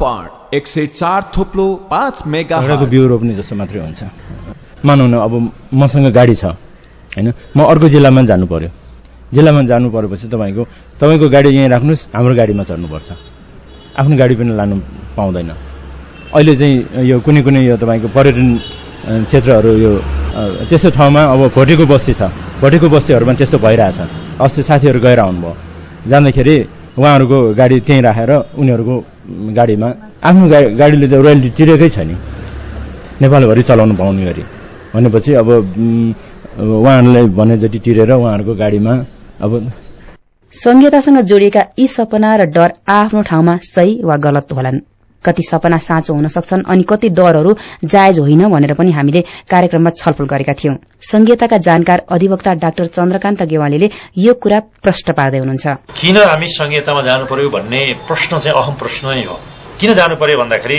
Part एक सय चार थोप्लो पाँच मेगा बिउ रोप्ने जस्तो मात्रै हुन्छ। मानौ न अब मसँग गाडी छ होइन? म अर्को जिल्लामा जानु पर्यो। जिल्लामा जानु परेपछि तपाईँको तपाईँको गाडी यहीँ राख्नुहोस् हाम्रो गाडीमा चढ्नुपर्छ। आफ्नो गाडी पनि लानु पाउँदैन। अहिले चाहिँ यो कुनै कुनै यो तपाईँको पर्यटन क्षेत्रहरू यो त्यस्तो ठाउँमा अब भोटेको बस्ती छ। भोटेको बस्तीहरूमा त्यस्तो भइरहेछ। अस्ति साथीहरू गएर आउनुभयो। जाँदाखेरि उहाँहरूको गाडी त्यहीँ राखेर उनीहरूको गाडीमा आफ्नो गाडी गाडीले त रोयल्टी तिरेकै छ नि। नेपालभरि चलाउनु पाउने गरी। भनेपछि अब उहाँहरूलाई भने जति तिरेर उहाँहरूको गाडीमा अब संहितासँग जोडिएका यी सपना र डर आफ्नो ठाउँमा सही वा गलत होलान्। कति सपना साँचो हुन सक्छन् अनि कति डरहरू जायज होइन भनेर पनि हामीले कार्यक्रममा छलफल गरेका थियौं। संहिताका जानकार अधिवक्ता डाक्टर चन्द्रकान्त गेवालीले यो कुरा प्रश्न पार्दै हुनुहुन्छ। किन हामी संहितामा जानु पर्यो भन्ने प्रश्न चाहिँ अहम प्रश्न नै हो। किन जानु पर्यो भन्दाखेरि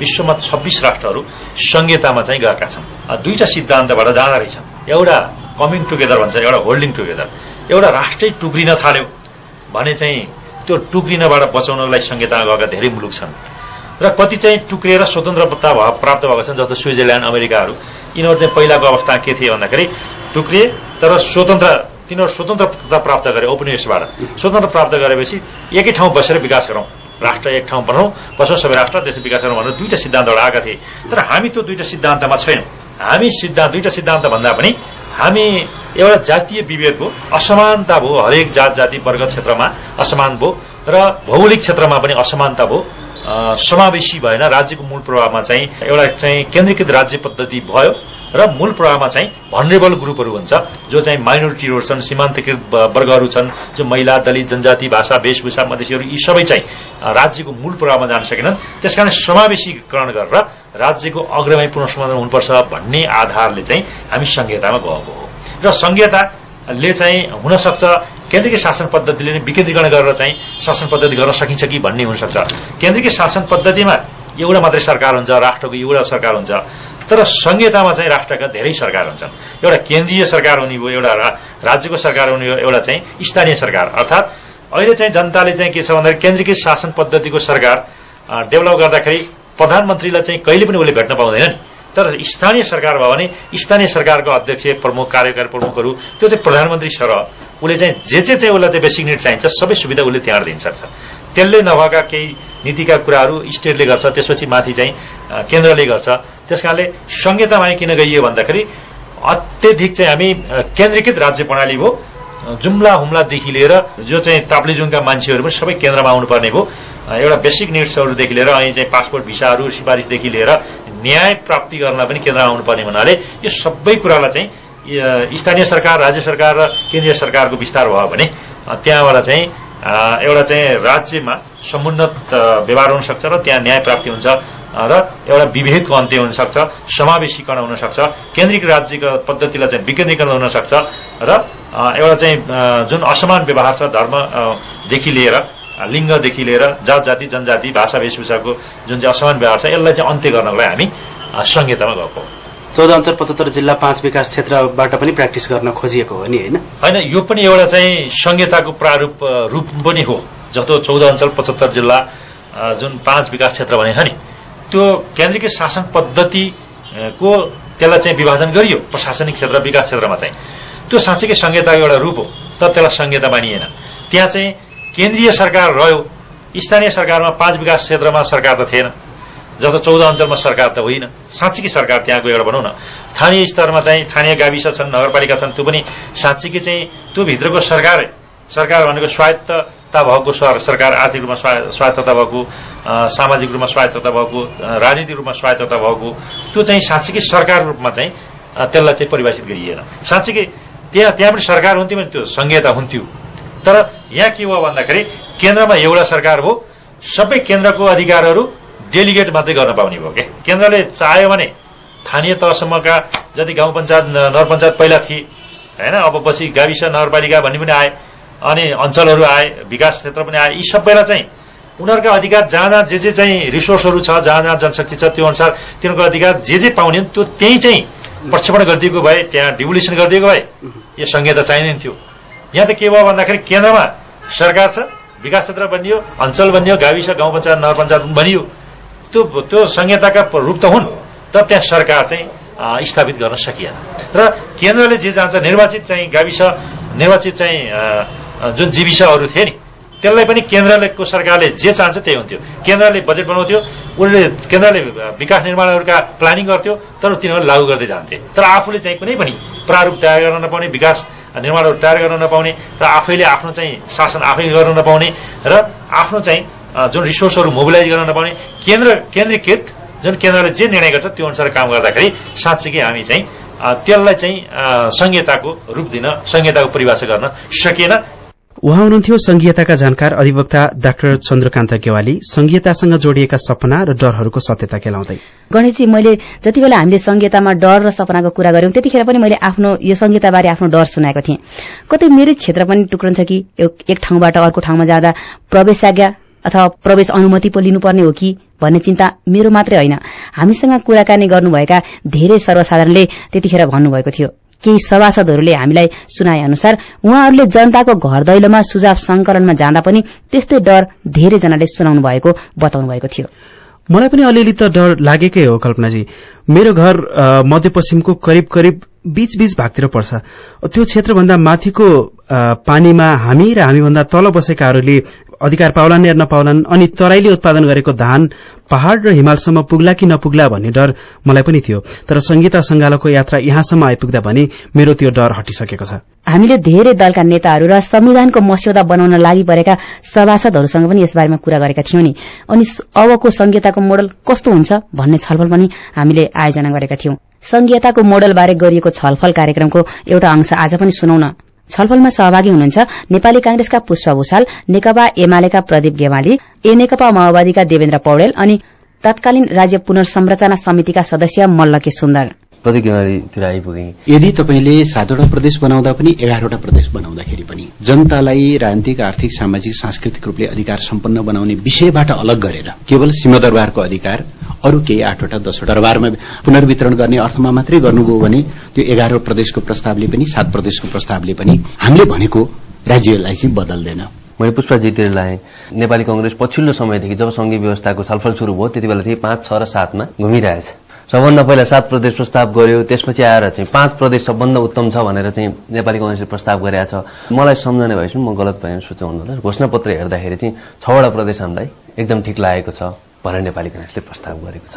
विश्वमा छब्बीस राष्ट्रहरू संहितामा चाहिँ गएका छन्। दुईटा सिद्धान्तबाट जाँदा रहेछन् एउटा कमिङ टुगेदर भन्छ एउटा होल्डिङ टुगेदर। एउटा राष्ट्रै टुक्रिन थाल्यो भने चाहिँ त्यो टुक्रिनबाट बचाउनको लागि संहितामा गएका धेरै मुलुक छन्। र कति चाहिँ टुक्रिएर स्वतन्त्रता भ- प्राप्त भएका छन् जस्तो स्विजरल्याण्ड अमेरिकाहरू यिनीहरू चाहिँ पहिलाको अवस्था के थिए भन्दाखेरि टुक्रिए तर स्वतन्त्र तिनीहरू स्वतन्त्रता प्राप्त गरे औपनिवेशबाट स्वतन्त्र प्राप्त गरेपछि एकै ठाउँ बसेर विकास गरौँ। राष्ट्र एक ठाउँ बनाऊ बसौँ सबै राष्ट्र त्यसै विकास गरौँ भनेर दुईटा सिद्धान्तबाट आएका थिए। तर हामी त्यो दुईटा सिद्धान्तमा छैनौँ। हामी सिद्धान्त दुईटा सिद्धान्त भन्दा पनि हामी एउटा जातीय विभेद हो असमानता भयो हरेक जात जाति वर्ग क्षेत्रमा असमान भयो र भौगोलिक क्षेत्रमा पनि असमानता भयो। समावेशी भएन। राज्यको मूल प्रभावमा चाहिँ एउटा चाहिँ केन्द्रीकृत राज्य पद्धति भयो र मूल प्रभावमा चाहिँ भनरेबल ग्रुपहरू हुन्छ जो चाहिँ माइनोरिटीहरू छन् सीमान्तकृत वर्गहरू छन् जो महिला दलित जनजाति भाषा वेशभूषा मधेसीहरू यी सबै चाहिँ राज्यको मूल प्रभावमा जान सकेनन्। त्यसकारण समावेशीकरण गरेर राज्यको अग्रमै पुनर्समाधान हुनुपर्छ भन्ने आधारले चाहिँ हामी संहितामा गएको हो। र संहिताले चाहिँ हुन सक्छ केन्द्रीय शासन पद्धतिले नै विकेन्द्रीकरण गरेर चाहिँ शासन पद्धति गर्न सकिन्छ कि भन्ने हुनसक्छ। केन्द्रीय शासन पद्धतिमा एउटा मात्रै सरकार हुन्छ राष्ट्रको एउटा सरकार हुन्छ। तर संहितामा चाहिँ राष्ट्रका धेरै सरकार हुन्छन्। एउटा केन्द्रीय सरकार हुने भयो एउटा राज्यको सरकार हुने हो एउटा चाहिँ स्थानीय सरकार। अर्थात् अहिले चाहिँ जनताले चाहिँ के छ भन्दाखेरि केन्द्रीकृत शासन पद्धतिको सरकार डेभलप गर्दाखेरि प्रधानमन्त्रीलाई चाहिँ कहिले पनि उसले भेट्न पाउँदैन तर स्थानीय सरकार भयो भने स्थानीय सरकारको अध्यक्ष प्रमुख कार्यकारी प्रमुखहरू त्यो चाहिँ प्रधानमन्त्री सरह उसले चाहिँ जे जे चाहिँ उसलाई चाहिँ बेसिक निड चाहिन्छ सबै सुविधा उसले त्यहाँबाट दिन सक्छ। त्यसले नभएका केही नीतिका कुराहरू स्टेटले गर्छ त्यसपछि माथि चाहिँ केन्द्रले गर्छ। त्यस कारणले संहितामा किन गइयो भन्दाखेरि अत्यधिक चाहिँ हामी केन्द्रीकृत राज्य प्रणाली भयो जुम्ला हुम्लादेखि लिएर जो चाहिँ ताप्लेजुङका मान्छेहरू पनि सबै केन्द्रमा आउनुपर्ने भयो एउटा बेसिक निड्सहरूदेखि लिएर अनि चाहिँ पासपोर्ट भिसाहरू सिफारिसदेखि लिएर न्याय प्राप्ति गर्न पनि केन्द्रमा आउनुपर्ने हुनाले यो सबै कुरालाई चाहिँ स्थानीय सरकार राज्य सरकार र केन्द्रीय सरकारको विस्तार भयो भने त्यहाँबाट चाहिँ एउटा चाहिँ राज्यमा समुन्नत व्यवहार हुन सक्छ र त्यहाँ न्याय प्राप्ति हुन्छ र एउटा विभेदको अन्त्य हुन सक्छ समावेशीकरण हुन सक्छ केन्द्रीय राज्यको पद्धतिलाई चाहिँ विकेन्द्रीकरण हुन सक्छ र एउटा चाहिँ जुन असमान व्यवहार छ धर्मदेखि लिएर लिङ्गदेखि लिएर जात जाति जनजाति भाषा वेशभूषाको जुन चाहिँ असमान व्यवहार छ यसलाई चाहिँ अन्त्य गर्नको लागि हामी संहितामा गएको चौध अञ्चल पचहत्तर जिल्ला पाँच विकास क्षेत्रबाट पनि प्र्याक्टिस गर्न खोजिएको हो नि होइन? होइन यो पनि एउटा चाहिँ संहिताको प्रारूप रूप पनि हो जस्तो चौध अञ्चल पचहत्तर जिल्ला जुन पाँच विकास क्षेत्र भने नि? त्यो केन्द्रीय शासन पद्धतिको त्यसलाई चाहिँ विभाजन गरियो प्रशासनिक क्षेत्र विकास क्षेत्रमा चाहिँ। त्यो साँच्चीकै संहिताको एउटा रूप हो तर त्यसलाई संहिता मानिएन। त्यहाँ चाहिँ केन्द्रीय सरकार रह्यो स्थानीय सरकारमा पाँच विकास क्षेत्रमा सरकार त थिएन। जस्तो चौध अञ्चलमा सरकार त होइन। साँच्चीकै सरकार त्यहाँको एउटा भनौँ न स्थानीय स्तरमा चाहिँ स्थानीय गाविस छन् नगरपालिका छन् त्यो पनि साँच्चीकै चाहिँ त्यो भित्रको सरकार सरकार भनेको स्वायत्तता भएको सर- सरकार आर्थिक रूपमा स्वा- स्वायत्तता भएको सामाजिक रूपमा स्वायत्तता भएको राजनीतिक रूपमा स्वायत्तता भएको त्यो चाहिँ साँच्चीकै सरकार रूपमा चाहिँ त्यसलाई चाहिँ परिभाषित गरिएन। साँच्चीकै त्यहाँ त्यहाँ पनि सरकार हुन्थ्यो भने त्यो संहिता हुन्थ्यो। तर यहाँ के भयो भन्दाखेरि केन्द्रमा एउटा सरकार भयो सबै केन्द्रको अधिकारहरू डेलिगेट मात्रै गर्न पाउने भयो क्या केन्द्रले चाह्यो भने स्थानीय तहसम्मका जति गाउँ पञ्चायत नगर पञ्चायत पहिला थिए होइन? अब पछि गाविस नगरपालिका भन्ने पनि आए अनि अञ्चलहरू आए विकास क्षेत्र पनि आए यी सबैलाई चाहिँ उनीहरूका अधिकार जहाँ जहाँ जे जे चाहिँ रिसोर्सहरू छ जहाँ जहाँ जनशक्ति छ त्यो अनुसार तिनीहरूको अधिकार जे जे पाउने त्यो त्यही चाहिँ प्रक्षेपण गरिदिएको भए त्यहाँ डिभोल्युसन गरिदिएको भए यो संहिता चाहिँदैन थियो। यहाँ त के भयो भन्दाखेरि केन्द्रमा सरकार छ विकास क्षेत्र बनियो अञ्चल बनियो गाविस गाउँ पञ्चायत नगर पञ्चायत बनियो। त्यो त्यो संहिताका रूप त हुन् तर त्यहाँ सरकार चाहिँ स्थापित गर्न सकिएन। र केन्द्रले जे जान्छ निर्वाचित चाहिँ गाविस निर्वाचित चाहिँ जुन जीविसहरू थिए नि त्यसलाई पनि केन्द्रको सरकारले जे चाहन्छ त्यही हुन्थ्यो। केन्द्रले बजेट बनाउँथ्यो उनले केन्द्रले विकास निर्माणहरूका प्लानिङ गर्थ्यो तर तिनीहरू लागू गर्दै जान्थे। तर आफूले चाहिँ कुनै पनि प्रारूप तयार गर्न नपाउने विकास निर्माणहरू तयार गर्न नपाउने र आफैले आफ्नो चाहिँ शासन आफै गर्न नपाउने र आफ्नो चाहिँ जुन रिसोर्सहरू मोबिलाइज गर्न नपाउने केन्द्र केन्द्रीकृत जुन केन्द्रले जे निर्णय गर्छ त्यो अनुसार काम गर्दाखेरि साँच्चीकै हामी चाहिँ त्यसलाई चाहिँ संहिताको रूप दिन संहिताको परिभाषा गर्न सकिएन उहाँ हुनुहुन्थ्यो संघीयताका जानकार अधिवक्ता डाक्टर चन्द्रकान्त गेवाली संघीयतासँग जोडिएका सपना र डरहरूको सत्यता केलाउँदै। गणेशजी मैले जति बेला हामीले संघीयतामा डर र सपनाको कुरा गर्यौं त्यतिखेर पनि मैले आफ्नो यो संघीयताबारे आफ्नो डर सुनाएको थिएँ। कतै मेरै क्षेत्र पनि टुक्रन्छ कि एक ठाउँबाट अर्को ठाउँमा जाँदा प्रवेशाज्ञा अथवा प्रवेश अनुमति पो लिनुपर्ने हो कि भन्ने चिन्ता मेरो मात्रै होइन। हामीसँग कुराकानी गर्नुभएका धेरै सर्वसाधारणले त्यतिखेर भन्नुभएको थियो। केही सभासदहरूले हामीलाई सुनाए अनुसार उहाँहरूले जनताको घर दैलोमा सुझाव संकलनमा जाँदा पनि त्यस्तै डर धेरैजनाले सुनाउनु भएको बताउनु भएको थियो। मलाई पनि अलिअलि त डर लागेकै हो कल्पनाजी। मेरो घर मध्यपश्चिमको करिब करिब बीच बीच भागतिर पर्छ। त्यो क्षेत्रभन्दा माथिको पानीमा हामी र हामीभन्दा तल बसेकाहरूले अधिकार पाउलान् या नपाउलान् अनि तराईले उत्पादन गरेको धान पहाड़ र हिमालसम्म पुग्ला कि नपुग्ला भन्ने डर मलाई पनि थियो। तर संगीता संगालोको यात्रा यहाँसम्म आइपुग्दा भने मेरो त्यो डर हटिसकेको छ। हामीले धेरै दलका नेताहरू र संविधानको मस्यौदा बनाउन लागि परेका सभासदहरूसँग पनि यसबारेमा कुरा गरेका थियौं नि। अनि अबको संहिताको मोडल कस्तो हुन्छ भन्ने छलफल पनि हामीले आयोजना गरेका थियौं। संघीयताको मोडलबारे गरिएको छलफल कार्यक्रमको एउटा अंश आज पनि सुनाउन छलफलमा सहभागी हुनुहुन्छ नेपाली कांग्रेसका पुष्प भूषाल नेकपा एमालेका प्रदीप गेवाली ए नेकपा माओवादीका देवेन्द्र पौडेल अनि तत्कालीन राज्य पुनर्संरचना समितिका सदस्य मल्लके सुन्दर। प्रतिक्रियातिर आइपुगे। यदि तपाईँले सातवटा प्रदेश बनाउँदा पनि एघारवटा प्रदेश बनाउँदाखेरि पनि जनतालाई राजनीतिक आर्थिक सामाजिक सांस्कृतिक रूपले अधिकार सम्पन्न बनाउने विषयबाट अलग गरेर केवल सिंहदरबारको अधिकार अरू केही आठवटा दसवटा दरबारमा पुनर्वितरण गर्ने अर्थमा मात्रै गर्नुभयो भने त्यो एघार प्रदेशको प्रस्तावले पनि सात प्रदेशको प्रस्तावले पनि हामीले भनेको राज्यलाई चाहिँ बदल्दैन। मैले पुष्पाजीतिर लाएँ नेपाली कंग्रेस पछिल्लो समयदेखि जब संघीय व्यवस्थाको छलफल शुरू भयो त्यति बेलादेखि पाँच छ र सातमा घुमिरहेछ। सबभन्दा पहिला सात प्रदेश प्रस्ताव गर्यो त्यसपछि आएर चाहिँ पाँच प्रदेश सबभन्दा उत्तम छ भनेर चाहिँ नेपाली कङ्ग्रेसले प्रस्ताव गरेका छ। मलाई सम्झने भएपछि म गलत भएन सोचाउनु होला। घोषणापत्र हेर्दाखेरि चाहिँ छवटा प्रदेश हामीलाई एकदम ठिक लागेको छ भनेर नेपाली कङ्ग्रेसले प्रस्ताव गरेको छ।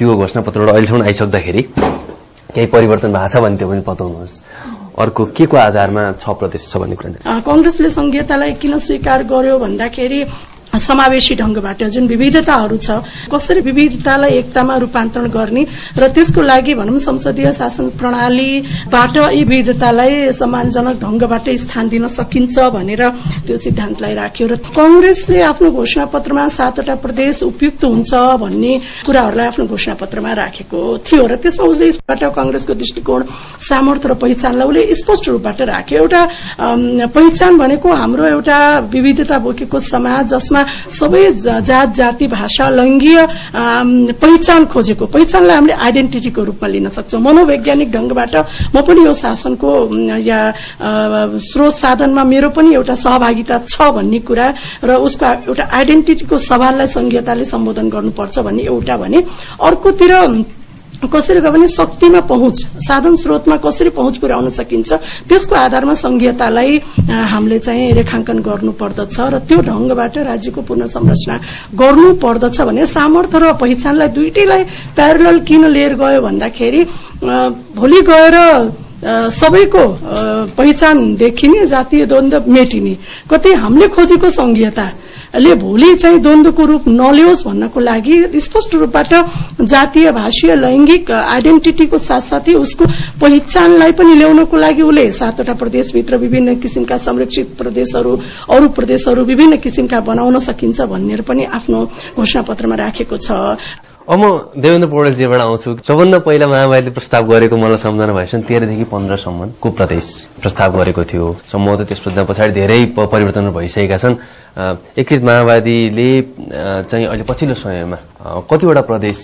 त्यो घोषणापत्रबाट अहिलेसम्म आइसक्दाखेरि केही परिवर्तन भएको छ भने त्यो पनि बताउनुहोस्। अर्को के को आधारमा छ प्रदेश छ भन्ने कुरा। कंग्रेसले संघीयतालाई किन स्वीकार गर्यो भन्दाखेरि समावेशी ढंगबाट जुन विविधताहरू छ कसरी विविधतालाई एकतामा रूपान्तरण गर्ने र त्यसको लागि भनौँ संसदीय शासन प्रणालीबाट यी विविधतालाई सम्मानजनक ढंगबाट स्थान दिन सकिन्छ भनेर त्यो सिद्धान्तलाई राख्यो र कंग्रेसले आफ्नो घोषणा पत्रमा सातवटा प्रदेश उपयुक्त हुन्छ भन्ने कुराहरूलाई आफ्नो घोषणा पत्रमा राखेको थियो र त्यसमा उसले यसबाट कंग्रेसको दृष्टिकोण सामर्थ्य र पहिचानलाई उसले स्पष्ट रूपबाट राख्यो। एउटा पहिचान भनेको हाम्रो एउटा विविधता बोकेको समाज जसमा सबै जात जाति भाषा लैङ्गीय पहिचान खोजेको पहिचानलाई हामीले आइडेन्टिटीको रूपमा लिन सक्छौँ। मनोवैज्ञानिक ढंगबाट म पनि यो शासनको या स्रोत साधनमा मेरो पनि एउटा सहभागिता छ भन्ने कुरा र उसको एउटा आइडेन्टिटीको सवाललाई संघीयताले सम्बोधन गर्नुपर्छ भन्ने एउटा भने। अर्कोतिर कसरी गयो भने शक्तिमा पहुँच साधन स्रोतमा कसरी पहुँच पुर्याउन सकिन्छ त्यसको आधारमा संघीयतालाई हामीले चाहिँ रेखाङ्कन गर्नुपर्दछ र त्यो ढंगबाट राज्यको पुनर्संरचना गर्नु पर्दछ भने सामर्थ्य र पहिचानलाई दुइटैलाई प्यारल किन लिएर गयो भन्दाखेरि भोलि गएर सबैको पहिचान देखिने जातीय द्वन्द मेटिने कतै हामीले खोजेको संघीयता ले भोलि चाहिँ द्वन्द्वको रूप नलियोस् भन्नको लागि स्पष्ट रूपबाट जातीय भाषीय लैंगिक आइडेन्टिटीको साथसाथै उसको पहिचानलाई पनि ल्याउनको लागि उसले सातवटा प्रदेशभित्र विभिन्न किसिमका संरक्षित प्रदेशहरू अरू प्रदेशहरू विभिन्न किसिमका बनाउन सकिन्छ भन्ने पनि आफ्नो घोषणा पत्रमा राखेको छ। अब म देवेन्द्र पौडेलजीबाट आउँछु। सबभन्दा पहिला माओवादीले प्रस्ताव गरेको मलाई सम्झना भएछ तेह्रदेखि पन्ध्रसम्मको प्रदेश प्रस्ताव गरेको थियो। सम्भवतः त्यसभन्दा पछाडि धेरै परिवर्तन भइसकेका छन्। एकीकृत माओवादीले चाहिँ अहिले पछिल्लो समयमा कतिवटा प्रदेश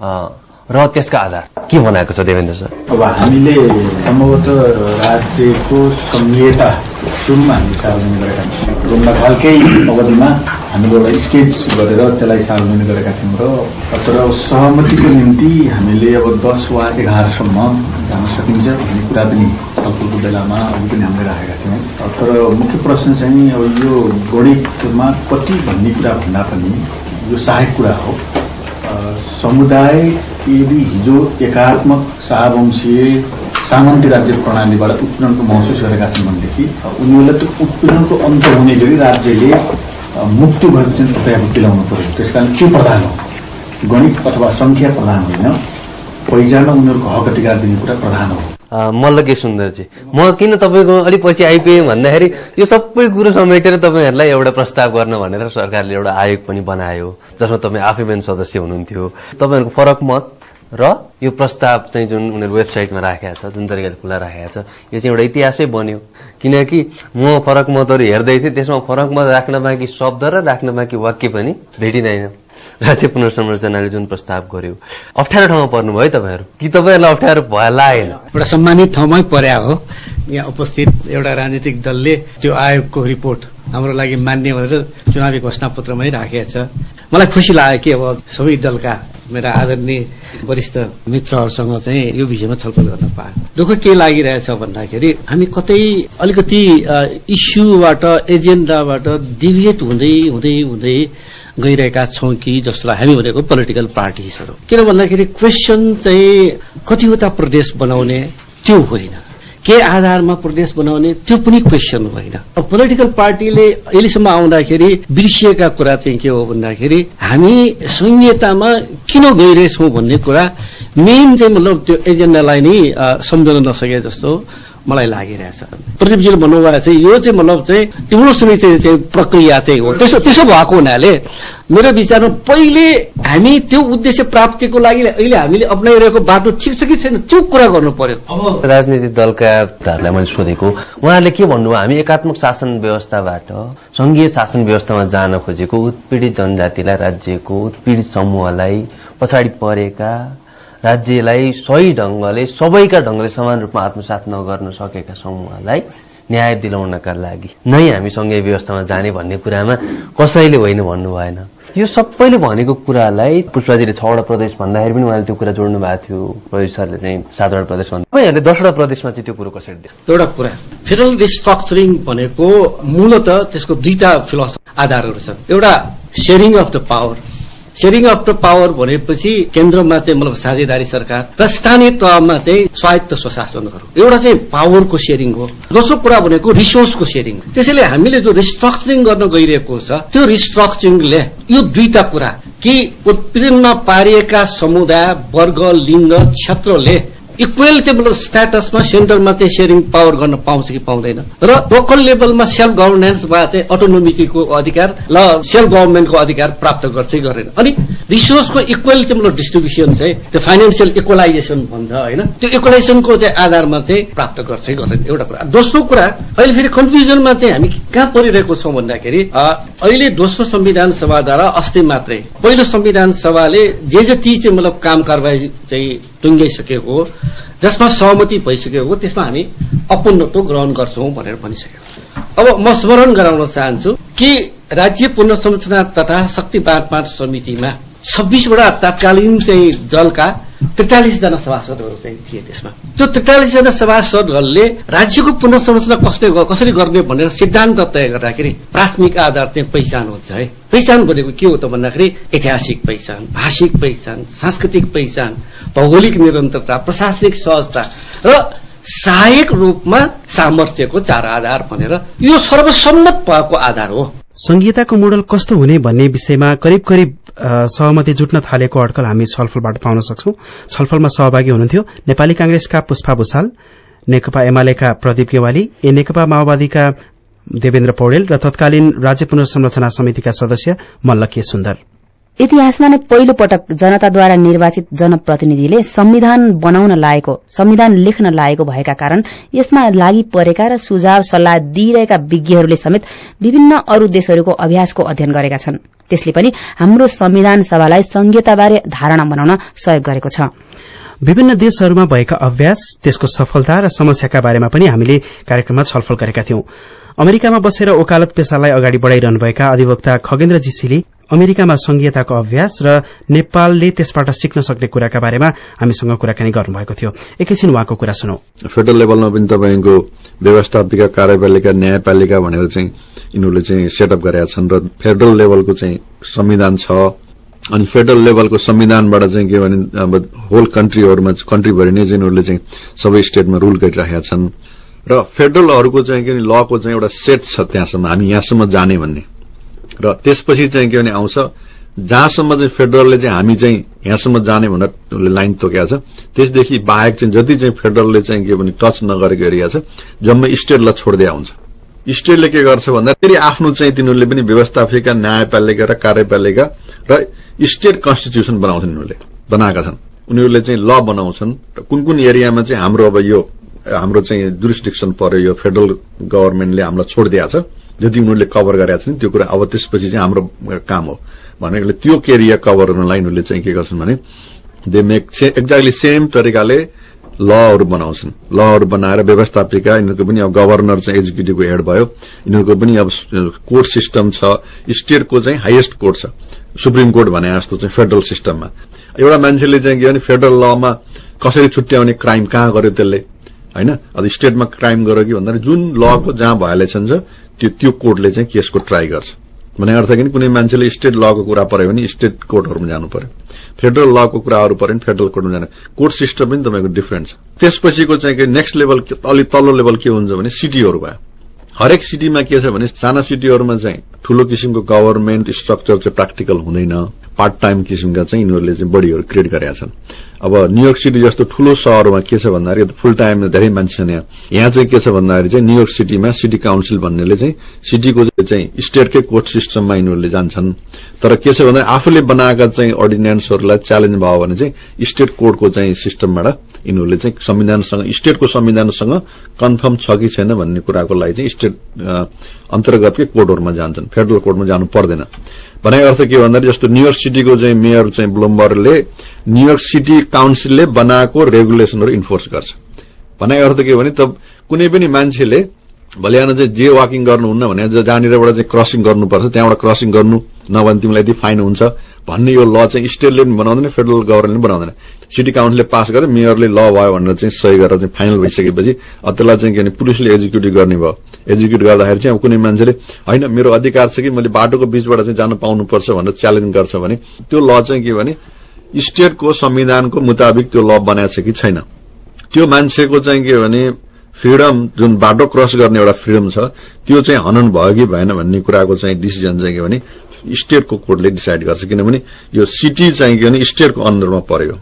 र त्यसका आधार के बनाएको छ देवेन्द्र सर? अब हामीले सम्भवतः राज्यको संहिता सुरुमा हामीले सार्वजनिक गरेका थियौँ रोम्दाखालकै अवधिमा हामीले एउटा स्केच गरेर त्यसलाई सार्वजनिक गरेका थियौँ र तर सहमतिको निम्ति हामीले अब दस वा एघारसम्म जान सकिन्छ भन्ने कुरा पनि छलफलको बेलामा अघि पनि हामीले राखेका थियौँ तर मुख्य प्रश्न चाहिँ अब यो गणितमा कति भन्ने कुरा भन्दा पनि यो सहायक कुरा हो समुदाय यदि हिजो एकात्मक शाहवंशीय सामन्ती राज्य प्रणालीबाट उत्पीडनको महसुस गरेका छन् भनेदेखि उनीहरूलाई त्यो उत्पीडनको अन्त हुने गरी राज्यले मुक्ति भएको चाहिँ प्रक्रिया दिलाउनु पर्यो त्यस कारण के प्रधान हो। गणित अथवा सङ्ख्या प्रधान होइन। पहिचान उनीहरूको हक अधिकार दिने कुरा प्रधान हो। मल्ल सुन्दरजी म किन तपाईँको अलिक पछि आइपुगेँ भन्दाखेरि यो सबै कुरो समेटेर तपाईँहरूलाई एउटा प्रस्ताव गर्न भनेर सरकारले एउटा आयोग पनि बनायो जसमा तपाईँ आफै पनि सदस्य हुनुहुन्थ्यो। तपाईँहरूको फरक मत र यो प्रस्ताव चाहिँ जुन उनीहरू वेबसाइटमा राखेको छ जुन तरिकाले खुला राखेको छ यो चाहिँ एउटा इतिहासै बन्यो। किनकि म फरक मतहरू हेर्दै थिएँ त्यसमा फरक मत राख्न बाँकी शब्द र राख्न बाँकी वाक्य पनि भेटिँदैन। राज्य पुनर्संरचनाले जुन प्रस्ताव गर्यो। अप्ठ्यारो ठाउँमा पर्नुभयो तपाईँहरू। कि तपाईँहरूलाई अप्ठ्यारो भए लागेन एउटा सम्मानित ठाउँमै पर्या हो। यहाँ उपस्थित एउटा राजनीतिक दलले त्यो आयोगको रिपोर्ट हाम्रो लागि मान्य भनेर चुनावी घोषणा पत्रमै राखेको छ। मलाई खुसी लाग्यो कि अब सबै दलका मेरा आदरणीय वरिष्ठ मित्रहरूसँग चाहिँ यो विषयमा छलफल गर्न पाएँ। दुःख के लागिरहेछ भन्दाखेरि हामी कतै अलिकति इस्युबाट एजेन्डाबाट डिभिएट हुँदै हुँदै हुँदै गइरहेका छौँ कि जसलाई हामी भनेको पोलिटिकल पार्टिजहरू। किन भन्दाखेरि क्वेसन चाहिँ कतिवटा प्रदेश बनाउने त्यो होइन। के आधारमा प्रदेश बनाउने त्यो पनि क्वेसन होइन अब पोलिटिकल पार्टीले अहिलेसम्म आउँदाखेरि बिर्सिएका कुरा चाहिँ के हो भन्दाखेरि हामी संहितामा किन गइरहेछौँ भन्ने कुरा मेन चाहिँ मतलब त्यो एजेन्डालाई नै सम्झन नसके जस्तो मलाई लागिरहेछ। प्रदीपजीले भन्नुभएको चाहिँ यो चाहिँ मतलब चाहिँ इभोल्युसनरी चाहिँ प्रक्रिया चाहिँ हो। त्यसो त्यसो भएको हुनाले मेरो विचारमा पहिले हामी त्यो उद्देश्य प्राप्तिको लागि अहिले हामीले अप्नाइरहेको बाटो ठिक छ कि छैन त्यो कुरा गर्नु पर्यो। अब राजनीतिक दलकाहरूलाई मैले सोधेको उहाँहरूले के भन्नुभयो? हामी एकात्मक शासन व्यवस्थाबाट संघीय शासन व्यवस्थामा जान खोजेको उत्पीडित जनजातिलाई राज्यको उत्पीडित समूहलाई पछाडि परेका राज्यलाई सही ढङ्गले सबैका ढङ्गले समान रूपमा आत्मसात नगर्न सकेका समूहलाई न्याय दिलाउनका लागि नै हामी सङ्घीय व्यवस्थामा जाने भन्ने कुरामा कसैले होइन भन्नु भएन यो सबैले भनेको कुरालाई पुष्पाजीले छवटा प्रदेश भन्दाखेरि पनि उहाँले त्यो कुरा जोड्नु भएको थियो प्रदेश सरले चाहिँ सातवटा प्रदेश भन्दा तपाईँहरूले दसवटा प्रदेशमा चाहिँ त्यो कुरो कसरी दियो एउटा कुरा फेडरल रिस्ट्रक्चरिङ भनेको मूलत त्यसको दुईटा फिलोसफी आधारहरू छन्। एउटा sharing of the power sharing of the power भनेपछि केन्द्रमा चाहिँ मतलब साझेदारी सरकार र स्थानीय तहमा चाहिँ स्वायत्त स्वशासनहरू। एउटा चाहिँ पावरको सेयरिङ हो। दोस्रो कुरा भनेको रिसोर्सको सेयरिङ त्यसैले हामीले जो रिस्ट्रक्चरिङ गर्न गइरहेको छ त्यो रिस्ट्रक्चरिङले यो दुईटा कुरा कि उत्पीडनमा पारिएका समुदाय वर्ग लिङ्ग क्षेत्रले इक्वेल चाहिँ मतलब स्ट्याटसमा सेन्टरमा चाहिँ सेयरिङ पावर गर्न पाउँछ कि पाउँदैन। र लोकल लेभलमा सेल्फ गभर्नेन्स वा चाहिँ अटोनोमिटीको अधिकार ल सेल्फ गभर्मेन्टको अधिकार प्राप्त गर्छ गरेन। अनि रिसोर्सको इक्वेल चाहिँ मतलब डिस्ट्रिब्युसन चाहिँ त्यो फाइनेन्सियल इक्वलाइजेसन भन्छ होइन? त्यो इक्वलाइजेसनको चाहिँ आधारमा चाहिँ प्राप्त गर्छ गरेन। एउटा कुरा। दोस्रो कुरा अहिले फेरि कन्फ्युजनमा चाहिँ हामी कहाँ परिरहेको छौँ भन्दाखेरि अहिले दोस्रो संविधान सभाद्वारा अस्ति मात्रै पहिलो संविधान सभाले जे जति चाहिँ मतलब काम कारवाही चाहिँ टुङ्गाइसकेको जसमा सहमति भइसकेको हो त्यसमा हामी अपन्नत्व ग्रहण गर्छौं भनेर भनिसकेको अब म स्मरण गराउन चाहन्छु कि राज्य पुनर्संरचना तथा शक्ति बाँडफाँड समितिमा छब्बिसवटा तत्कालीन चाहिँ दलका त्रिचालिसजना सभासदहरू चाहिँ थिए त्यसमा। त्यो त्रिचालिसजना सभासदहरूले राज्यको पुनर्संरचना कसले कसरी गर्ने भनेर सिद्धान्त तय गर्दाखेरि प्राथमिक आधार चाहिँ पहिचान हुन्छ है। पहिचान भनेको के हो त भन्दाखेरि ऐतिहासिक पहिचान भाषिक पहिचान सांस्कृतिक पहिचान भौगोलिक निरन्तरता प्रशासनिक सहजता र सहायक रूपमा सामर्थ्यको चार आधार भनेर यो सर्वसम्मत भएको आधार हो। संहिताको मोडल कस्तो हुने भन्ने विषयमा करिब करिब सहमति जुट्न थालेको अड्कल हामी छलफलबाट पाउन सक्छौं। छलफलमा सहभागी हुनुहुन्थ्यो। नेपाली कांग्रेसका पुष्पा भूषाल नेकपा एमालेका प्रदीप गेवाली ए नेकपा माओवादीका देवेन्द्र पौडेल र तत्कालीन राज्य पुनर्संरचना समितिका सदस्य मल्ल के सुन्दर। इतिहासमा नै पहिलो पटक जनताद्वारा निर्वाचित जनप्रतिनिधिले संविधान बनाउन लागेको संविधान लेख्न लागेको भएका कारण यसमा लागि परेका र सुझाव सल्लाह दिइरहेका विज्ञहरूले समेत विभिन्न अरू देशहरूको अभ्यासको अध्ययन गरेका छन्। त्यसले पनि हाम्रो संविधान सभालाई संहिताबारे धारणा बनाउन सहयोग गरेको छ। विभिन्न देशहरूमा भएका अभ्यास त्यसको सफलता र समस्याका बारेमा पनि हामीले कार्यक्रममा छलफल गरेका थियौं। अमेरिकामा बसेर ओकालत पेशालाई अगाडि बढ़ाइरहनुभएका अधिवक्ता खगेन्द्र जीसीले अमेरिकामा संघीयताको अभ्यास र नेपालले त्यसबाट सिक्न सक्ने कुराका बारेमा हामीसँग कुराकानी गर्नुभएको थियो। एकैछिन उहाँको कुरा सुनौ। फेडरल लेभलमा पनि तपाईँको व्यवस्थापिका कार्यपालिका न्यायपालिका भनेर चाहिँ यिनीहरूले चाहिँ सेटअप गरेका छन् र फेडरल लेभलको चाहिँ संविधान छ। अनि फेडरल लेभलको संविधानबाट चाहिँ के भने अब होल कन्ट्रीहरूमा कन्ट्रीभरि नै चाहिँ यिनीहरूले चाहिँ सबै स्टेटमा रूल गरिरहेका छन्। र फेडरलहरूको चाहिँ के लको चाहिँ एउटा सेट छ त्यहाँसम्म हामी यहाँसम्म जाने भन्ने। र त्यसपछि चाहिँ के भने आउँछ जहाँसम्म चाहिँ फेडरलले चाहिँ हामी चाहिँ यहाँसम्म जाने भनेर लाइन तोकेको छ त्यसदेखि बाहेक चाहिँ जति चाहिँ फेडरलले चाहिँ के भने टच नगरेको एरिया छ जम्मै स्टेटलाई छोड्दै आउँछ स्टेटले के गर्छ भन्दा फेरि आफ्नो चाहिँ तिनीहरूले पनि व्यवस्थापिका न्यायपालिका र कार्यपालिका र स्टेट कन्स्टिट्युसन बनाउँछन् उनीहरूले बनाएका छन्। उनीहरूले चाहिँ ल बनाउँछन् र कुन कुन एरियामा चाहिँ हाम्रो अब यो हाम्रो चाहिँ जुरिस्टिक्सन पर्यो यो फेडरल गभर्मेन्टले हामीलाई छोडिदिएको छ जति उनीहरूले कभर गरेका छन् त्यो कुरा अब त्यसपछि चाहिँ हाम्रो काम हो। भनेकोले त्यो एरिया कभर गर्नलाई उनीहरूले चाहिँ के गर्छन् भने दे मेक एक्ज्याक्टली सेम तरिकाले लहरू बनाउँछन् लहरू बनाएर व्यवस्थापिका यिनीहरूको पनि अब गभर्नर चाहिँ एक्जिक्युटिभको हेड भयो यिनीहरूको पनि अब कोर्ट सिस्टम छ स्टेटको चाहिँ हाइएस्ट कोर्ट छ सुप्रिम कोर्ट भने जस्तो चाहिँ फेडरल सिस्टममा एउटा मान्छेले चाहिँ के भने फेडरल लमा कसरी छुट्याउने क्राइम कहाँ गर्यो त्यसले होइन अब स्टेटमा क्राइम गर्यो कि भन्दाखेरि जुन लको जहाँ भायोलेसन छ त्यो त्यो कोर्टले चाहिँ केसको ट्राई गर्छ भने अर्थ कि कुनै मान्छेले स्टेट लको कुरा पर्यो भने स्टेट कोर्टहरूमा जानु पर्यो फेडरल लको कुराहरू पर्यो भने फेडरल कोर्टमा जानु कोर्ट सिस्टम पनि तपाईँको डिफरेन्ट छ। त्यसपछिको चाहिँ नेक्स्ट लेभल अलिक तल्लो लेभल के हुन्छ भने सिटीहरू भयो। हरेक सिटीमा के छ भने साना सिटीहरूमा चाहिँ ठूलो किसिमको गभर्मेन्ट स्ट्रक्चर चाहिँ प्र्याक्टिकल हुँदैन। पार्ट टाइम किसिमका चाहिँ यिनीहरूले चाहिँ बढीहरू क्रिएट गरेका छन्। अब न्यूयोर्क सिटी जस्तो ठूलो शहरमा के छ भन्दाखेरि फुल टाइम धेरै मान्छे छन् यहाँ। यहाँ चाहिँ के छ भन्दाखेरि चाहिँ न्यूयोर्क सिटीमा सिटी काउन्सिल भन्नेले चाहिँ सिटीको चाहिँ स्टेटकै कोर्ट सिस्टममा यिनीहरूले जान्छन्। तर के छ भन्दा आफूले बनाएका चाहिँ अर्डिनेन्सहरूलाई च्यालेन्ज भयो भने चाहिँ स्टेट कोर्टको चाहिँ सिस्टमबाट यिनीहरूले चाहिँ संविधानसँग स्टेटको संविधानसँग कन्फर्म छ कि छैन भन्ने कुराको लागि चाहिँ स्टेट अन्तर्गतकै कोर्टहरूमा जान्छन्। फेडरल कोर्टमा जानु पर्दैन। भने अर्थ के भन्दाखेरि जस्तो न्यूयोर्क सिटीको चाहिँ मेयर चाहिँ ब्लुमबर्गले न्यूयोर्क सिटी काउन्सिलले बनाएको रेगुलेसनहरू इन्फोर्स गर्छ। भने अर्थ के भने त कुनै पनि मान्छेले भोलि आएर चाहिँ जे वाकिङ गर्नुहुन्न भने जहाँनिरबाट चाहिँ क्रसिङ गर्नुपर्छ त्यहाँबाट क्रसिङ गर्नु नभने तिमीलाई यति फाइन हुन्छ भन्ने यो ल चाहिँ स्टेटले पनि बनाउँदैन फेडरल गभर्मेन्टले बनाउँदैन। सिटी काउन्सिलले पास गरे मेयरले ल भयो भनेर चाहिँ सही गरेर चाहिँ फाइनल भइसकेपछि त्यसलाई चाहिँ के भने पुलिसले एक्जिक्युटिभ गर्ने भयो। एक्जिक्युट गर्दाखेरि चाहिँ कुनै मान्छेले होइन मेरो अधिकार छ कि मैले बाटोको बीचबाट चाहिँ जान पाउनुपर्छ भनेर च्यालेन्ज गर्छ भने त्यो ल चाहिँ के भने स्टेटको संविधानको मुताबिक त्यो ल बनाएको छ कि छैन। त्यो मान्छेको चाहिँ के भने फ्रिडम जुन बाटो क्रस गर्ने एउटा फ्रिडम छ त्यो चाहिँ हनन भयो कि भएन भन्ने कुराको चाहिँ डिसिजन चाहिँ के भने स्टेटको कोर्टले डिसाइड गर्छ। किनभने यो सिटी चाहिँ के भने स्टेटको अन्डरमा पर्यो।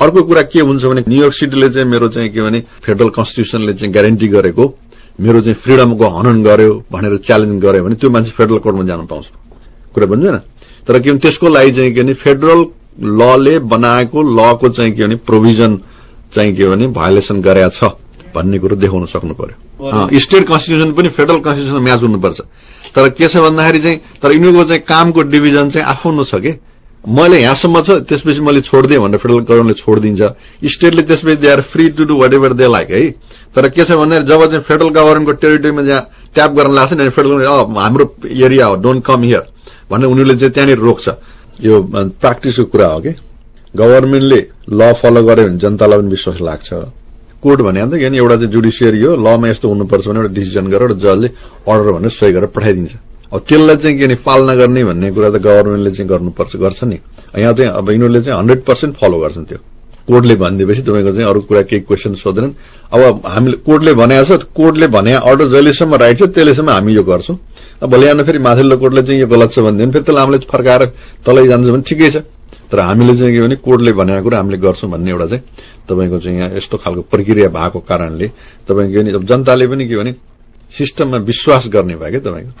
अर्को कुरा के हुन्छ भने न्यूयोर्क सिटीले चाहिँ मेरो चाहिँ के भने फेडरल कन्स्टिट्युसनले चाहिँ ग्यारेन्टी गरेको मेरो चाहिँ फ्रिडमको हनन गर्यो भनेर च्यालेन्ज गर्यो भने त्यो मान्छे फेडरल कोर्टमा जान पाउँछ। कुरा बुझ्दैन तर के भने त्यसको लागि चाहिँ के भने फेडरल लले बनाएको लको चाहिँ के भने प्रोभिजन चाहिँ के भने भायोलेसन गरेका छ। भन्ने कुरो देखाउन सक्नु पर्यो। स्टेट कन्स्टिट्युसन पनि फेडरल कन्स्टिट्युसन म्याच हुनुपर्छ। तर के छ भन्दाखेरि चाहिँ तर यिनीहरूको चाहिँ कामको डिभिजन चाहिँ आफ्नो छ कि मैले यहाँसम्म छ त्यसपछि मैले छोडिदिएँ भनेर फेडरल गभर्मेन्टले छोडिदिन्छ। स्टेटले त्यसपछि they are free to do whatever they like है। तर के छ भन्दाखेरि जब चाहिँ फेडरल गभर्मेन्टको टेरिटोरीमा जहाँ ट्याप गर्न लाग्छ नि फेडरल हाम्रो एरिया हो डोन्ट कम हियर भनेर उनीहरूले चाहिँ त्यहाँनिर रोक्छ। यो प्र्याक्टिसको कुरा हो कि। गभर्मेन्टले ल फलो गर्यो भने जनतालाई पनि विश्वास लाग्छ। कोर्ट भने त किन एउटा चाहिँ जुडिसियरी हो लमा यस्तो हुनुपर्छ भने एउटा डिसिजन गरेर जजले अर्डर भनेर सही गरेर पठाइदिन्छ। अब त्यसलाई चाहिँ के पालना गर्ने भन्ने कुरा त गभर्मेन्टले चाहिँ गर्नुपर्छ गर्छ नि। यहाँ चाहिँ अब यिनीहरूले चाहिँ हन्ड्रेड पर्सेन्ट फलो गर्छन् त्यो। कोर्टले भनिदिएपछि तपाईँको चाहिँ अरू कुरा केही क्वेसन सोध्दैनन्। अब हामीले कोर्टले भनेको छ कोर्टले भने अर्डर जहिलेसम्म राइट छ त्यसलेसम्म हामी यो गर्छौँ। भोलि आउनु फेरि माथिल्लो कोर्टले चाहिँ यो गलत छ भनिदियो फेरि त्यसलाई हामीले फर्काएर तलै जान्छ भने ठिकै छ। तर हामीले चाहिँ के भने कोर्टले भनेको कुरा हामीले गर्छौँ भन्ने एउटा चाहिँ तपाईँको चाहिँ यहाँ यस्तो खालको प्रक्रिया भएको कारणले तपाईँको अब जनताले पनि के भने सिस्टममा विश्वास गर्ने भयो क्या तपाईँको।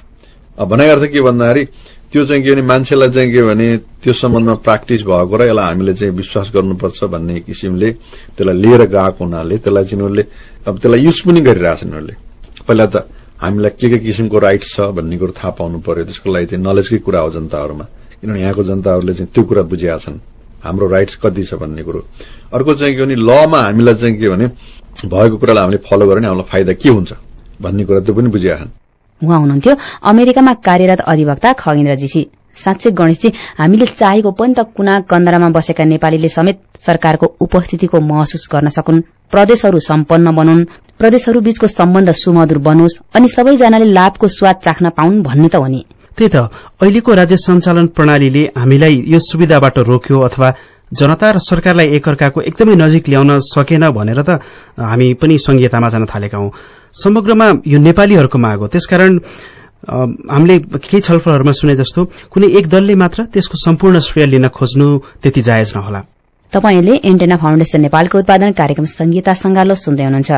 अब भनाइ अर्थ के भन्दाखेरि त्यो चाहिँ के भने मान्छेलाई चाहिँ के भने त्यो सम्बन्धमा प्र्याक्टिस भएको र यसलाई हामीले चाहिँ विश्वास गर्नुपर्छ भन्ने किसिमले त्यसलाई लिएर गएको हुनाले त्यसलाई चाहिँ उनीहरूले अब त्यसलाई युज पनि गरिरहेछन् उनीहरूले। पहिला त हामीलाई के के किसिमको राइट्स छ भन्ने कुरो थाहा पाउनु पर्यो त्यसको लागि चाहिँ नलेजकै कुरा हो जनताहरूमा। किनभने यहाँको जनताहरूले चाहिँ त्यो कुरा बुझेका छन् हाम्रो राइट्स कति छ भन्ने कुरो। अर्को चाहिँ के भने लमा हामीलाई चाहिँ के भने भएको कुरालाई हामीले फलो गरेर हामीलाई फाइदा के हुन्छ भन्ने कुरा त्यो पनि बुझिया उहाँ हुनुहुन्थ्यो अमेरिकामा कार्यरत अधिवक्ता खगेन्द्र जीसी साँच्चै गणेशजी हामीले चाहेको पनि त कुना कन्दरामा बसेका नेपालीले समेत सरकारको उपस्थितिको महसुस गर्न सकुन्। प्रदेशहरू सम्पन्न बनुन् प्रदेशहरू बीचको सम्बन्ध सुमधुर बनोस् अनि सबैजनाले लाभको स्वाद चाख्न पाउन् भन्ने त हो नि। त्यही त अहिलेको राज्य सञ्चालन प्रणालीले हामीलाई यो सुविधाबाट रोक्यो अथवा जनता र सरकारलाई एकअर्काको एकदमै नजिक ल्याउन सकेन भनेर त हामी पनि संघीयतामा जान थालेका हौं। समग्रमा यो नेपालीहरूको माग हो। त्यसकारण हामीले केही छलफलहरूमा सुने जस्तो कुनै एक दलले मात्र त्यसको सम्पूर्ण श्रेय लिन खोज्नु त्यति जायज नहोला। तपाईँले एन्टेना फाउन्डेशन नेपालको उत्पादन कार्यक्रम संहिता संगालो सुन्दै हुनुहुन्छ।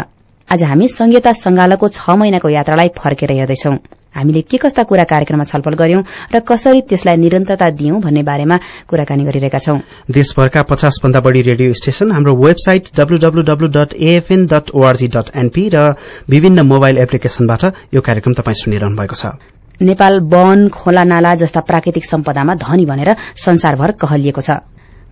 आज हामी संहिता संगालोको छ महिनाको यात्रालाई फर्केर हेर्दैछौं। हामीले के कस्ता कुरा कार्यक्रममा छलफल गर्यौं र कसरी त्यसलाई निरन्तरता दियौं भन्ने बारेमा कुराकानी गरिरहेका छौं। देशभरका पचास भन्दा बढ़ी रेडियो स्टेशन हाम्रो website WWW dot AFN dot ORG dot NP र विभिन्न मोबाइल एप्लिकेशनबाट यो कार्यक्रम तपाईँ सुनिरहनु भएको छ। नेपाल वन खोला नाला जस्ता प्राकृतिक सम्पदामा धनी भनेर संसारभर कहलिएको छ।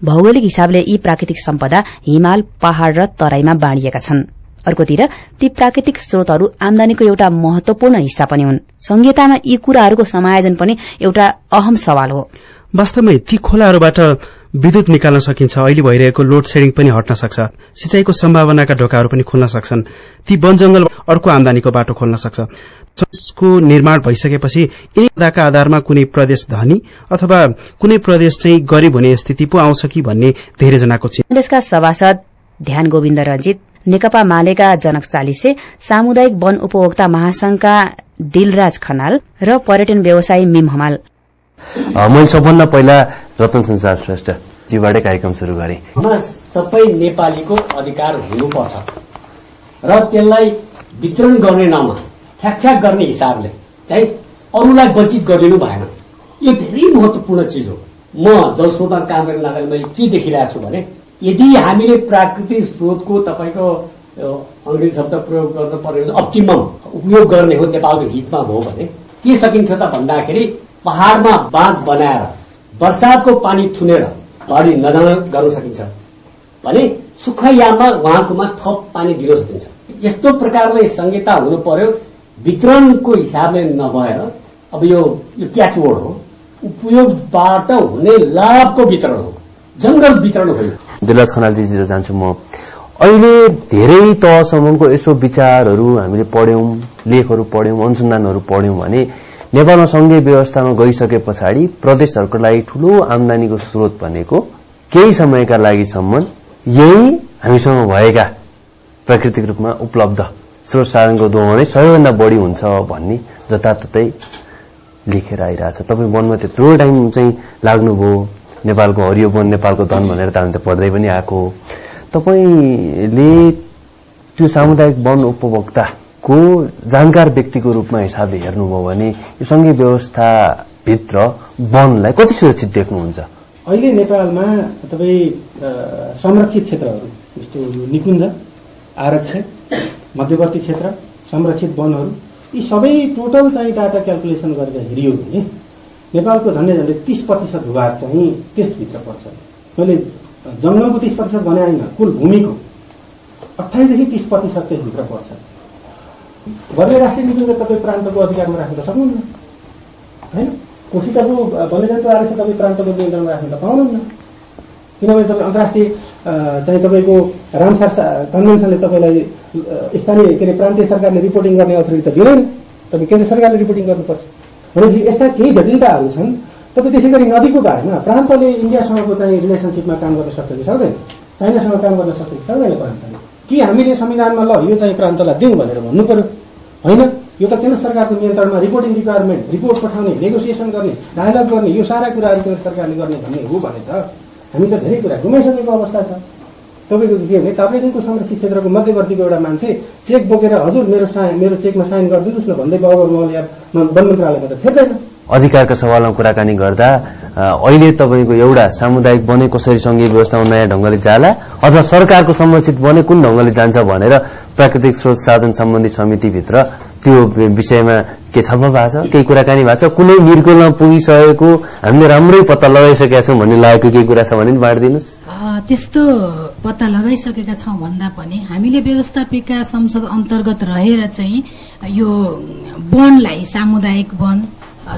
भौगोलिक हिसाबले यी प्राकृतिक सम्पदा हिमाल पहाड़ र तराईमा बाँडिएका छन्। अर्कोतिर ती प्राकृतिक स्रोतहरू आमदानीको एउटा महत्वपूर्ण हिस्सा पनि हुन्। संहितामा यी कुराहरूको समायोजन पनि एउटा अहम सवाल हो। वास्तवमै ती खोलाहरूबाट विद्युत निकाल्न सकिन्छ। अहिले भइरहेको लोड सेडिङ पनि हट्न सक्छ। सिंचाईको सम्भावनाका ढोकाहरू पनि खुल्न सक्छन्। ती वन जंगल अर्को आमदानीको बाटो खोल्न सक्छ। यसको निर्माण भइसकेपछि यिनीका आधारमा कुनै प्रदेश धनी अथवा कुनै प्रदेश चाहिँ गरिब हुने स्थिति पो आउँछ कि भन्ने धेरैजनाको कांग्रेसका सभासद ध्यान गोविन्द रंजित नेकपा मालेका जनक चालिसे सामुदायिक वन उपभोक्ता महासंघका दिलराज खनाल र पर्यटन व्यवसायी मिम हमाल। मैले सबभन्दा पहिला रतन संसार श्रेष्ठ जीवाटै कार्यक्रम सुरु गरे। सबै नेपालीको अधिकार हुनुपर्छ र त्यसलाई वितरण गर्ने नाममा ठ्याक गर्ने हिसाबले चाहिँ अरूलाई वञ्चित गरिदिनु भएन। यो धेरै महत्वपूर्ण चिज हो। म जलस्रोतमा काम गर्ने मैले के देखिरहेको छु भने यदि हामीले प्राकृतिक स्रोतको तपाईँको अङ्ग्रेजी शब्द प्रयोग गर्नु पर्ने अप्टिमम उपयोग गर्ने हो नेपालको हितमा हो भने के सकिन्छ त भन्दाखेरि पहाड़मा बाँध बनाएर वर्षाको पानी थुनेर बाढी नजान गर्न सकिन्छ। भने सुखयाममा उहाँकोमा थप पानी दिन सकिन्छ। यस्तो प्रकारले संहिता हुनु पर्यो। वितरणको हिसाबले नभएर अब यो यो क्याचवर्ड हो। उपयोगबाट हुने लाभको वितरण हो। जंगल वितरण हो दिलराज खनालजीतिर जान्छु म। अहिले धेरै तहसम्मको यसो विचारहरू हामीले पढ्यौँ लेखहरू पढ्यौँ अनुसन्धानहरू पढ्यौँ भने नेपालमा संघीय व्यवस्थामा गइसके पछाडि प्रदेशहरूको लागि ठूलो आमदानीको स्रोत भनेको केही समयका लागिसम्म यही हामीसँग भएका प्राकृतिक रूपमा उपलब्ध स्रोत साधनको दोहोरै सबैभन्दा बढी हुन्छ भन्ने जताततै लेखेर आइरहेछ। तपाईँ वनमा त्यत्रो टाइम चाहिँ लाग्नुभयो? नेपालको हरियो वन नेपालको धन भनेर त हामी त पढ्दै पनि आएको तपाईँले त्यो सामुदायिक वन उपभोक्ताको जानकार व्यक्तिको रूपमा हिसाबले हेर्नुभयो भने यो सङ्घीय व्यवस्थाभित्र वनलाई कति सुरक्षित देख्नुहुन्छ? अहिले नेपालमा तपाईँ संरक्षित क्षेत्रहरू जस्तो निकुञ्ज आरक्षण मध्यवर्ती क्षेत्र संरक्षित वनहरू यी सबै टोटल चाहिँ डाटा क्यालकुलेसन गरेर हेरियो भने नेपालको झन्डै झन्डै तिस प्रतिशत भूभाग चाहिँ त्यसभित्र पर्छ। मैले जङ्गलको तिस प्रतिशत भने होइन कुल भूमिको अठाइसदेखि तिस प्रतिशत त्यसभित्र पर्छ। भने राष्ट्रिय नीतिले तपाईँ प्रान्तको अधिकारमा राख्न त सक्नुहुन्न। होइन? कोसिटाको वन्यजन्तु आरक्षण तपाईँ प्रान्तको नियन्त्रणमा राख्न त पाउनुहुन्न। किनभने तपाईँ अन्तर्राष्ट्रिय चाहिँ तपाईँको रामसार कन्भेन्सनले तपाईँलाई स्थानीय के अरे प्रान्तीय सरकारले रिपोर्टिङ गर्ने अथोरिटी त दिँदैन। तपाईँ केन्द्र सरकारले रिपोर्टिङ गर्नुपर्छ। भनेपछि यस्ता केही जटिलताहरू छन् तपाईँ त्यसै गरी नदीको बारेमा प्रान्तले इन्डियासँगको चाहिँ रिलेसनसिपमा काम गर्न सक्छ कि सक्दैन? चाइनासँग काम गर्न सक्छ कि सक्दैन प्रान्तले? कि हामीले संविधानमा ल यो चाहिँ प्रान्तलाई दिउँ भनेर भन्नु पर्यो? होइन? यो त केन्द्र सरकारको नियन्त्रणमा रिपोर्टिङ रिक्वायरमेन्ट रिपोर्ट पठाउने नेगोसिएसन गर्ने डायलग गर्ने यो सारा कुराहरू केन्द्र सरकारले गर्ने भन्ने हो भने त हामी त धेरै कुरा गुमाइसकेको अवस्था छ। तपाईँको के भने ताप्लेजुङको संरक्षित क्षेत्रको मध्यवर्तीको एउटा मान्छे चेक बोकेर हजुर मेरो साइन मेरो चेकमा साइन गरिदिनुहोस् न भन्दै महल या वन मन्त्रालयमा त फेर्दैन। अधिकारको सवालमा कुराकानी गर्दा अहिले तपाईँको एउटा सामुदायिक बने कसरी सङ्घीय व्यवस्थामा नयाँ ढङ्गले जाला अथवा सरकारको संरक्षित बने कुन ढङ्गले जान्छ भनेर प्राकृतिक स्रोत साधन सम्बन्धी समितिभित्र त्यो विषयमा के छलफल भएको छ केही कुराकानी भएको छ? कुनै निर्गोलमा पुगिसकेको हामीले राम्रै पत्ता लगाइसकेका छौँ भन्ने लागेको केही कुरा छ भने बाँडिदिनुहोस्। त्यस्तो पत्ता लगाइसकेका छौँ भन्दा पनि हामीले व्यवस्थापिका संसद अन्तर्गत रहेर चाहिँ यो वनलाई सामुदायिक वन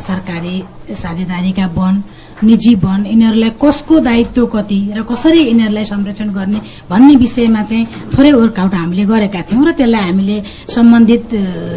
सरकारी साझेदारीका वन निजी वन यिनीहरूलाई कसको दायित्व कति र कसरी यिनीहरूलाई संरक्षण गर्ने भन्ने विषयमा चाहिँ थोरै वर्कआउट हामीले गरेका थियौँ र त्यसलाई हामीले सम्बन्धित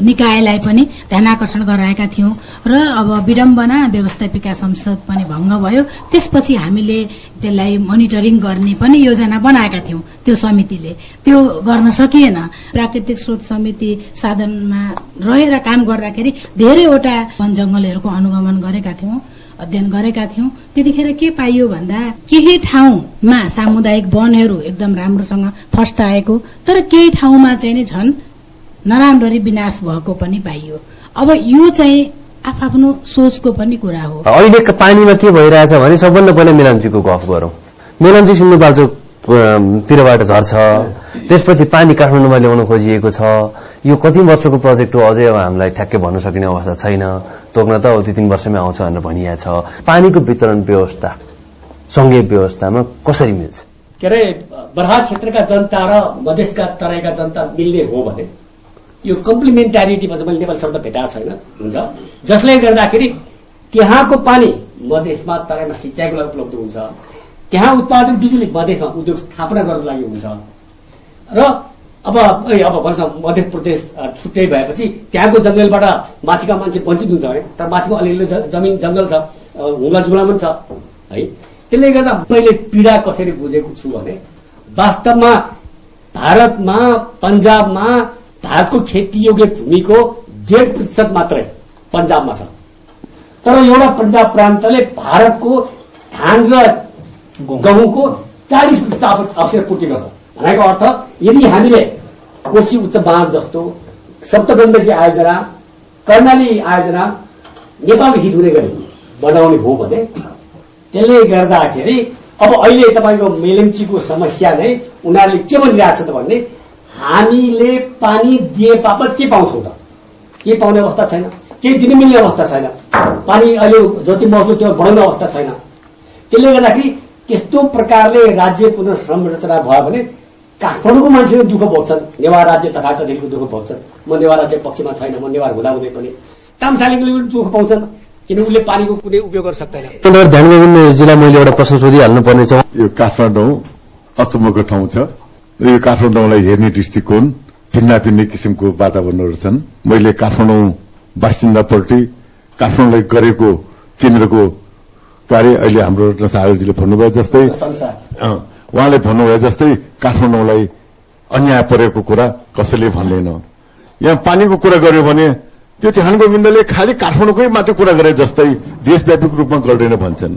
निकायलाई पनि ध्यान आकर्षण गराएका थियौँ र अब विडम्बना व्यवस्थापिका संसद पनि भङ्ग भयो। त्यसपछि हामीले त्यसलाई मोनिटरिङ गर्ने पनि योजना बनाएका थियौँ त्यो समितिले। त्यो गर्न सकिएन। प्राकृतिक स्रोत समिति साधनमा रहेर काम गर्दाखेरि धेरैवटा वन जंगलहरूको अनुगमन गरेका थियौँ। अध्ययन गरेका थियौं। त्यतिखेर के पाइयो भन्दा केही ठाउँमा सामुदायिक वनहरू एकदम राम्रोसँग फस्टाएको तर केही ठाउँमा चाहिँ नि झन नराम्ररी विनाश भएको पनि पाइयो। अब यो चाहिँ आफ्नो सोचको पनि कुरा हो। अहिले पानीमा के भइरहेछ भने सबभन्दा पहिला मेलम्चीको गफ गरौँ। मेलम्ची सिन्धुपाल्चोकतिरबाट झर्छ। त्यसपछि पानी काठमाडौँमा ल्याउन खोजिएको छ। यो कति वर्षको प्रोजेक्ट हो? अझै अब हामीलाई ठ्याक्कै भन्न सकिने अवस्था छैन। तोक्न त अब दुई तिन वर्षमै आउँछ भनेर भनिया छ। पानीको वितरण व्यवस्था सङ्घीय व्यवस्थामा कसरी मिल्छ? के अरे बर्हा क्षेत्रका जनता र मधेसका तराईका जनता मिल्ने हो भने यो कम्प्लिमेन्टारिटीमा चाहिँ मैले नेपाली शब्द भेटाएको छैन। हुन्छ? जसले गर्दाखेरि त्यहाँको पानी मधेसमा तराईमा सिँचाइको लागि उपलब्ध हुन्छ। त्यहाँ उत्पादन बिजुली मधेसमा उद्योग स्थापना गर्नको लागि हुन्छ। र अब अब भन्छ मध्य प्रदेश छुट्टै भएपछि त्यहाँको जङ्गलबाट माथिका मान्छे वञ्चित हुन्छ है। तर माथिमा अलिअलि जमिन जङ्गल छ हुला जुला पनि छ है। त्यसले गर्दा मैले पीडा कसरी बुझेको छु भने वास्तवमा भारतमा पन्जाबमा भारतको खेतीयोग्य भूमिको डेढ प्रतिशत मात्रै पन्जाबमा छ। तर एउटा पन्जाब प्रान्तले भारतको धान र गहुँको चालिस प्रतिशत अवसर पूर्ति गर्छ। भनेको अर्थ यदि हामीले कोशी उच्च बाँध जस्तो सप्तगण्डकी आयोजना कर्णाली आयोजना नेपालको हित हुने गरी बनाउने हो भने त्यसले गर्दाखेरि अब अहिले तपाईँको मेलेम्चीको समस्या नै उनीहरूले के भनिरहेको छ त भने हामीले पानी दिए बापत के पाउँछौँ त? के पाउने अवस्था छैन। केही दिन मिल्ने अवस्था छैन। पानी अहिले जति महसुल त्यो बढाउने अवस्था छैन। त्यसले गर्दाखेरि त्यस्तो प्रकारले राज्य पुनर्संरचना भयो भने काठमाडौँको मान्छेले दुःख भोग्छन्? नेवार राज्य तथाकथितको दुःख भोग्छन्? म नेवार राज्य पक्षमा छैन म नेवार हुँदाहुँदै पनि। तामसालिङले पनि दुःख पाउँछन् किन उसले पानीको कुनै उपयोग गर्न सक्दैन? ध्यान मैले एउटा प्रश्न सोधिहाल्नु पर्ने छ। यो काठमाडौँ अचम्मको ठाउँ छ। र यो काठमाडौँलाई हेर्ने दृष्टिकोण भिन्न भिन्न किसिमको वातावरणहरू छन्। मैले काठमाडौँ बासिन्दाप्रति काठमाडौँलाई गरेको केन्द्रको कार्य अहिले हाम्रो सागरजीले भन्नुभयो जस्तै उहाँले भन्नुभयो जस्तै काठमाडौँलाई अन्याय परेको कुरा कसैले भन्दैन। यहाँ पानीको कुरा गर्यो भने त्यो ध्यान गोविन्दले खालि काठमाडौँकै मात्रै कुरा गरे जस्तै देशव्यापी रूपमा गर्दैन भन्छन्।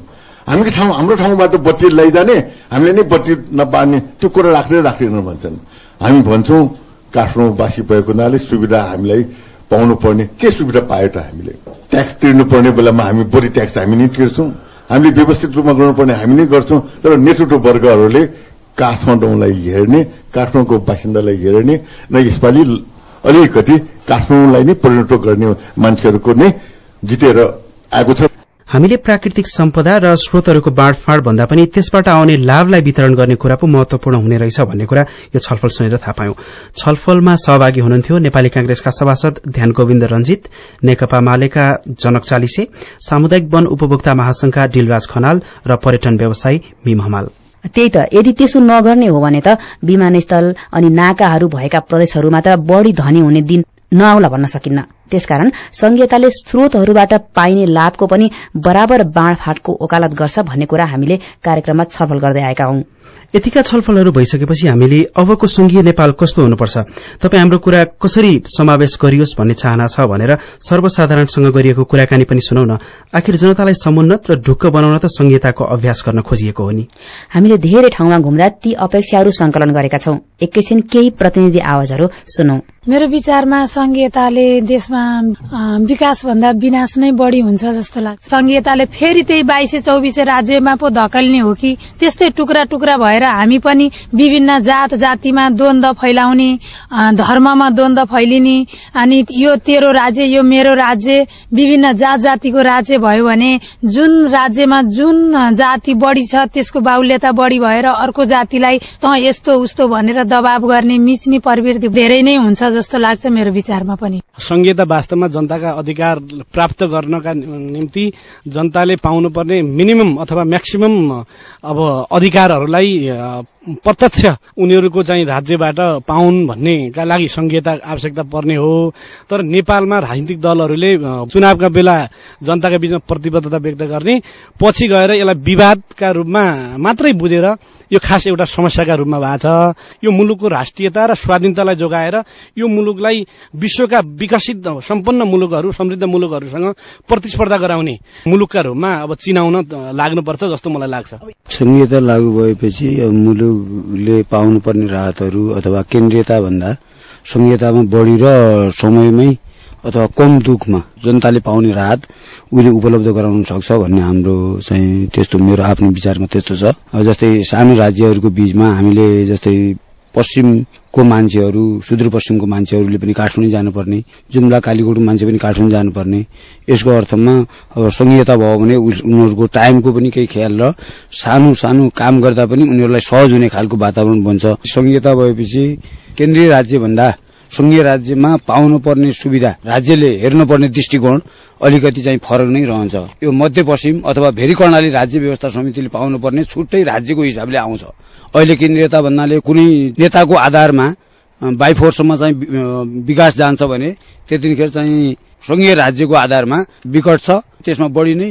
हामी ठाउँ हाम्रो ठाउँबाट बत्ती लैजाने हामीले नै बत्ती नपार्ने त्यो कुरा राख्दै राख्दैन भन्छन्। हामी भन्छौँ काठमाडौँवासी भएको हुनाले सुविधा हामीलाई पाउनु पर्ने के सुविधा पायो त हामीले? ट्याक्स तिर्नुपर्ने बेलामा हामी बढी ट्याक्स हामी नै तिर्छौँ हामीले व्यवस्थित रूपमा गर्नुपर्ने हामी नै गर्छौँ तर नेतृत्व वर्गहरूले काठमाडौँलाई हेर्ने काठमाडौँको बासिन्दालाई हेर्ने र यसपालि अलिकति काठमाडौँलाई नै परिणत गर्ने मान्छेहरूको नै जितेर आएको छ। हामीले प्राकृतिक सम्पदा र स्रोतहरूको बाँडफाँड भन्दा पनि त्यसबाट आउने लाभलाई वितरण गर्ने कुरा पो महत्वपूर्ण हुने रहेछ भन्ने कुरा यो छलफल सुनेर थाहा पायौं। छलफलमा सहभागी हुनुहुन्थ्यो नेपाली कांग्रेसका सभासद ध्यान गोविन्द रंजित नेकपा मालेका जनक चालिसे सामुदायिक वन उपभोक्ता महासंघका डिलराज खनाल र पर्यटन व्यवसायी मिम हमाल। त्यही त यदि त्यसो नगर्ने हो भने त विमानस्थल अनि नाकाहरू भएका प्रदेशहरूमा त बढ़ी धनी हुने दिन नआउला भन्न सकिन्न त्यसकारण संघीयताले स्रोतहरूबाट पाइने लाभको पनि बराबर बाँडफाँटको ओकालत गर्छ भन्ने कुरा हामीले कार्यक्रममा छलफल गर्दै आएका हौं। यतिका छलफलहरू भइसकेपछि हामीले अबको संघीय नेपाल कस्तो हुनुपर्छ? तपाईँ हाम्रो कुरा कसरी समावेश गरियोस् भन्ने चाहना छ भनेर सर्वसाधारणसँग गरिएको कुराकानी पनि सुनौ न। आखिर जनतालाई समुन्नत र ढुक्क बनाउन त संघीयताको अभ्यास गर्न खोजिएको हो नि। हामीले धेरै ठाउँमा घुम्दा ती अपेक्षाहरू संकलन गरेका छौं। एकैछिन केही प्रतिनिधि आवाजहरू सुनौ। मेरो विचारमा संघीयताले देशमा विकास भन्दा विनाश नै बढ़ी हुन्छ जस्तो लाग्छ। संघीयताले फेरि त्यही बाइसे चौबिसे राज्यमा पो धकल्ने हो कि? त्यस्तै टुक्रा टुक्रा भएर हामी पनि विभिन्न जात जातिमा द्वन्द फैलाउने धर्ममा द्वन्द फैलिने अनि यो तेरो राज्य यो मेरो राज्य विभिन्न जात जातिको राज्य भयो भने जुन राज्यमा जुन जाति बढी छ त्यसको बाहुल्यता बढी भएर अर्को जातिलाई त यस्तो उस्तो भनेर दबाव गर्ने मिच्ने प्रवृत्ति धेरै नै हुन्छ जस्तो लाग्छ मेरो विचारमा पनि। संहिता वास्तवमा जनताका अधिकार प्राप्त गर्नका निम्ति जनताले पाउनुपर्ने मिनिमम अथवा म्याक्सिमम अब अधिकारहरूलाई प्रत्यक्ष उनीहरूको चाहिँ राज्यबाट पाउन् भन्नेका लागि संहिता आवश्यकता पर्ने हो। तर नेपालमा राजनीतिक दलहरूले चुनावका बेला जनताका बीचमा प्रतिबद्धता व्यक्त गर्ने पछि गएर यसलाई विवादका रूपमा मात्रै बुझेर यो खास एउटा समस्याका रूपमा भएको छ। यो मुलुकको राष्ट्रियता र स्वाधीनतालाई जोगाएर यो मुलुकलाई विश्वका विकसित सम्पन्न मुलुकहरू समृद्ध मुलुकहरूसँग प्रतिस्पर्धा गराउने मुलुकका रूपमा अब चिनाउन लाग्नुपर्छ जस्तो मलाई लाग्छ। संहिता लागू भएपछि मुलुकले पाउनुपर्ने राहतहरू अथवा केन्द्रीयता भन्दा संहितामा बढी र समयमै अथवा कम दुखमा जनताले पाउने राहत उहिले उपलब्ध गराउन सक्छ भन्ने हाम्रो चाहिँ त्यस्तो मेरो आफ्नो विचारमा त्यस्तो छ। जस्तै सानो राज्यहरूको बीचमा हामीले जस्तै पश्चिमको मान्छेहरू सुदूरपश्चिमको मान्छेहरूले पनि काठमाडौँ जानुपर्ने जुम्ला कालीकोटको मान्छे पनि काठमाडौँ जानुपर्ने। यसको अर्थमा अब संहिता भयो भने उनीहरूको टाइमको पनि केही ख्याल र सानो सानो काम गर्दा पनि उनीहरूलाई सहज हुने खालको वातावरण बन्छ। संहिता भएपछि केन्द्रीय राज्यभन्दा संघीय राज्यमा पाउनुपर्ने सुविधा राज्यले हेर्नुपर्ने दृष्टिकोण अलिकति चाहिँ फरक नै रहन्छ। यो मध्यपश्चिम अथवा भेरी कर्णाली राज्य व्यवस्था समितिले पाउनुपर्ने छुट्टै राज्यको हिसाबले आउँछ। अहिले केन्द्रीयता भन्नाले कुनै नेताको आधारमा बाई फोर्ससम्म चाहिँ विकास जान्छ भने त्यतिखेर चाहिँ संघीय राज्यको आधारमा विकट छ त्यसमा बढी नै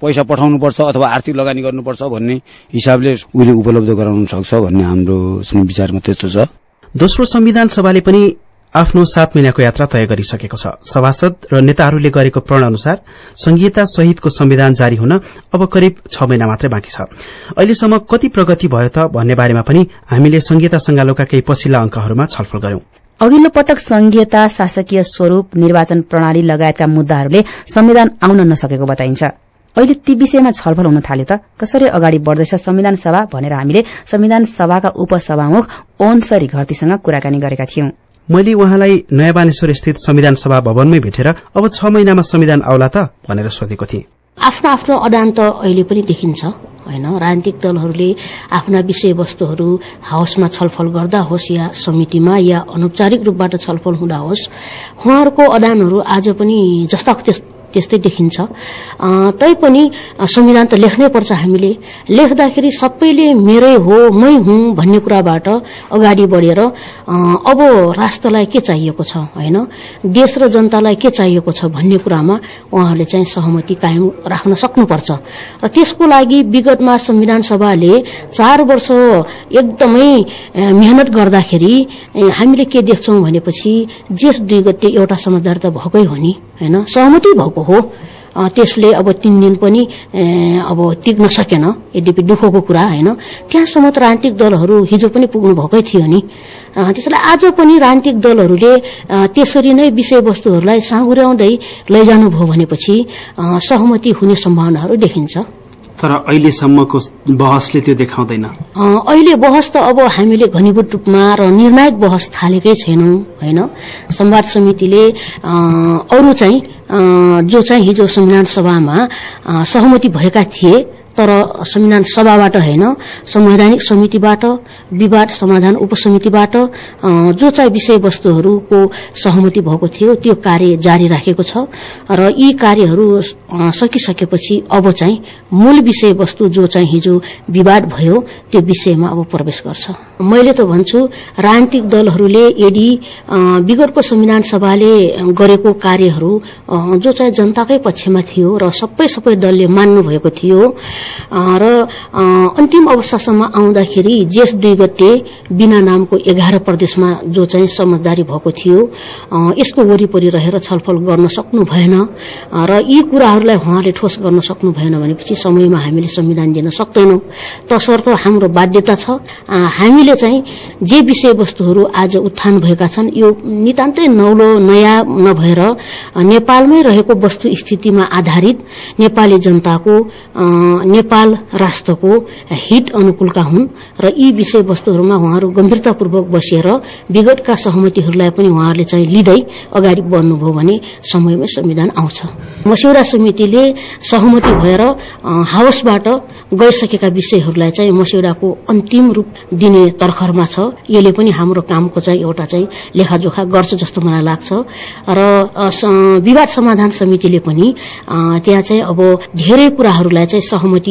पैसा पठाउनुपर्छ अथवा आर्थिक लगानी गर्नुपर्छ भन्ने हिसाबले उहिले उपलब्ध गराउन सक्छ भन्ने हाम्रो विचारमा त्यस्तो छ। दोस्रो संविधान सभाले पनि आफ्नो सात महिनाको यात्रा तय गरिसकेको छ। सभासद र नेताहरूले गरेको प्रण अनुसार संहिता सहितको संविधान जारी हुन अब करिब छ महिना मात्रै बाँकी छ। अहिलेसम्म कति प्रगति भयो त भन्ने बारेमा पनि हामीले संहिता संगालोका केही पछिल्ला अंकहरूमा छलफल गर्यौं अघिल्लो पटक संघीयता शासकीय स्वरूप निर्वाचन प्रणाली लगायतका मुद्दाहरूले संविधान आउन नसकेको बताइन्छ। अहिले ती विषयमा छलफल हुन थाल्यो त। कसरी अगाडि बढ्दैछ संविधान सभा भनेर हामीले संविधान सभाका उपसभामुख ओन सरी घरतीसँग कुराकानी गरेका थियौं। मैले उहाँलाई नयाँ बानेश्वर स्थित संविधान सभा भवनमै भेटेर अब छ महिनामा संविधान आउला त भनेर सोधेको थिएँ। आफ्नो आफ्नो अडान त अहिले पनि देखिन्छ होइन? राजनीतिक दलहरूले आफ्ना विषयवस्तुहरू हाउसमा छलफल गर्दा होस् या समितिमा या अनौपचारिक रूपबाट छलफल हुँदा होस् उहाँहरूको अडानहरू आज पनि त्यस त्यस्तै देखिन्छ। तैपनि संविधान त लेख्नै पर्छ हामीले। लेख्दाखेरि सबैले मेरै हो मै हुँ भन्ने कुराबाट अगाडि बढेर अब राष्ट्रलाई के चाहिएको छ होइन? देश र जनतालाई के चाहिएको छ भन्ने कुरामा उहाँहरूले चाहिँ सहमति कायम राख्न सक्नुपर्छ। र त्यसको लागि विगतमा संविधान सभाले चार वर्ष एकदमै मेहनत गर्दाखेरि हामीले के देख्छौं भनेपछि जेठ दुई गते एउटा समझदार त भएकै हो नि। होइन? सहमति भएको हो। त्यसले अब तीन दिन पनि अब टिक्न सकेन। यद्यपि दुःखको कुरा होइन? त्यहाँसम्म त राजनीतिक दलहरू हिजो पनि पुग्नु भएकै थियो नि। अ, त्यसैले आज पनि राजनीतिक दलहरूले त्यसरी नै विषयवस्तुहरूलाई साँगुर्याउँदै लैजानुभयो भनेपछि सहमति हुने सम्भावनाहरू देखिन्छ। तर अहिलेसम्मको बहसले त्यो देखाउँदैन। अहिले बहस त अब हामीले घनीभूत रूपमा र निर्णायक बहस थालेकै छैनौं होइन? संवाद समितिले अरू चाहिँ जो चाहिँ हिजो संविधान सभामा सहमति भएका थिए तर संविधान सभाबाट होइन संवैधानिक समितिबाट विवाद समाधान उपसमितिबाट जो चाहिँ विषयवस्तुहरूको सहमति भएको थियो त्यो कार्य जारी राखेको छ। र यी कार्यहरू सकिसकेपछि अब चाहिँ मूल विषयवस्तु जो चाहिँ हिजो विवाद भयो त्यो विषयमा अब प्रवेश गर्छ। मैले त भन्छु राजनीतिक दलहरूले यदि विगतको संविधान सभाले गरेको कार्यहरू जो चाहिँ जनताकै पक्षमा थियो र सबै सबै दलले मान्नु भएको थियो र अन्तिम अवस्थासम्म आउँदाखेरि जेठ दुई गते बिना नामको एघार प्रदेशमा जो चाहिँ समझदारी भएको थियो यसको वरिपरि रहेर छलफल गर्न सक्नु भएन र यी कुराहरूलाई उहाँले ठोस गर्न सक्नु भएन भनेपछि समयमा हामीले संविधान दिन सक्दैनौं। तसर्थ हाम्रो बाध्यता छ। हामीले चाहिँ जे विषयवस्तुहरू आज उत्थान भएका छन् यो नितान्तै नौलो नयाँ नभएर नेपालमै रहेको वस्तु स्थितिमा आधारित नेपाली जनताको नेपाल राष्ट्रको हित अनुकूलका हुन् र यी विषयवस्तुहरूमा उहाँहरू गम्भीरतापूर्वक बसेर विगतका सहमतिहरूलाई पनि उहाँहरूले चाहिँ लिँदै अगाडि बढ्नुभयो भने समयमै संविधान आउँछ। मस्यौदा समितिले सहमति भएर हाउसबाट गइसकेका विषयहरूलाई चाहिँ मस्यौदाको अन्तिम रूप दिने तर्खरमा छ। यसले पनि हाम्रो कामको चाहिँ एउटा चाहिँ लेखाजोखा गर्छ जस्तो मलाई लाग्छ। र विवाद समाधान समितिले पनि त्यहाँ चाहिँ अब धेरै कुराहरूलाई चाहिँ सहमति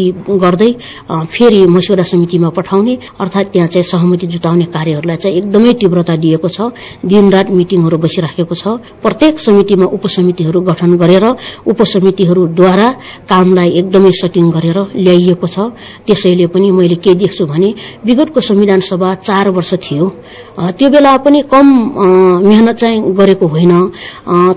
गर्दै फेरि मस्यौदा समितिमा पठाउने अर्थात त्यहाँ चाहिँ सहमति जुटाउने कार्यहरूलाई चाहिँ एकदमै तीव्रता दिएको छ। दिनरात मिटिङहरू बसिराखेको छ। प्रत्येक समितिमा उपसमितिहरू गठन गरेर उपसमितिहरूद्वारा कामलाई एकदमै सटिङ गरेर ल्याइएको छ। त्यसैले पनि मैले के देख्छु भने विगतको संविधान सभा चार वर्ष थियो। त्यो बेला पनि कम मेहनत चाहिँ गरेको होइन।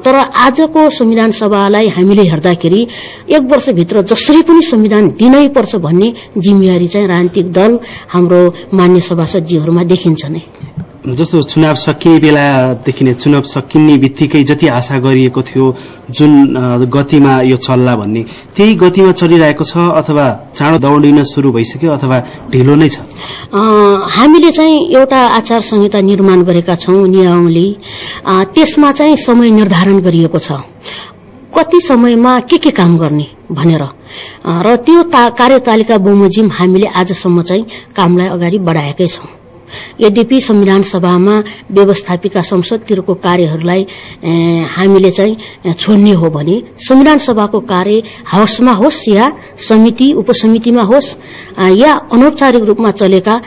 तर आजको संविधान सभालाई हामीले हेर्दाखेरि एक वर्षभित्र जसरी पनि संविधान दिनै पर्छ भन्ने जिम्मेवारी चाहिँ राजनीतिक दल हाम्रो मान्य सभासदजीहरूमा देखिन्छ नै। जस्तो चुनाव सकिने बेलादेखि नै चुनाव सकिने बित्तिकै जति आशा गरिएको थियो जुन गतिमा यो चल्ला भन्ने त्यही गतिमा चलिरहेको छ अथवा चाँडो दौडिन शुरू भइसक्यो अथवा ढिलो नै छ? हामीले चाहिँ एउटा आचार संहिता निर्माण गरेका छौं नियमले त्यसमा चाहिँ समय निर्धारण गरिएको छ। कति समयमा के के काम गर्ने भनेर। र त्यो कार्यतालिका बमोजिम हामीले आजसम्म चाहिँ कामलाई अगाडि बढाएकै छौं। यद्यपि संविधान सभामा व्यवस्थापिका संसदतिरको कार्यहरूलाई हामीले चाहिँ छोड्ने हो भने संविधान सभाको कार्य हाउसमा होस् या समिति उपसमितिमा होस् या अनौपचारिक रूपमा चलेका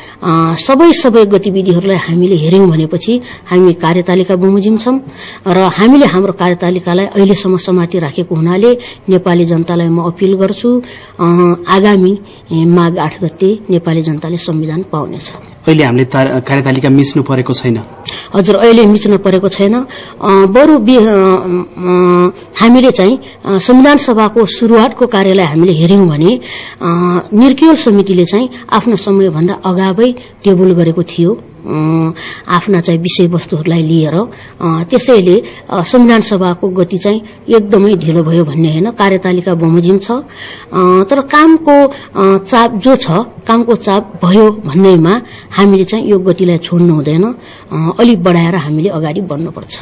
सबै सबै गतिविधिहरूलाई हामीले हेर्यौं भनेपछि हामी कार्यतालिका बमोजिम छौं र हामीले हाम्रो कार्यतालिकालाई अहिलेसम्म समाति राखेको हुनाले नेपाली जनतालाई म अपील गर्छु आगामी माघ आठ गते नेपाली जनताले संविधान पाउनेछ। अहिले हामीले कार्यतालिका मिच्नु परेको छैन। हजुर अहिले मिच्नु परेको छैन। बरु हामीले चाहिँ संविधान सभाको शुरूआतको कार्यलाई हामीले हेर्यौं भने निर्कियोल समितिले चाहिँ आफ्नो समयभन्दा अगावै टेबल गरेको थियो। आफ्ना चाहिँ विषयवस्तुहरूलाई लिएर त्यसैले संविधान सभाको गति चाहिँ एकदमै ढिलो भयो भन्ने होइन कार्यतालिका बमोजिम छ। तर कामको चाप जो छ कामको चाप भयो भन्नेमा हामीले चाहिँ यो गतिलाई छोड्नु हुँदैन। अलिक बढाएर हामीले अगाडि बढ्नुपर्छ।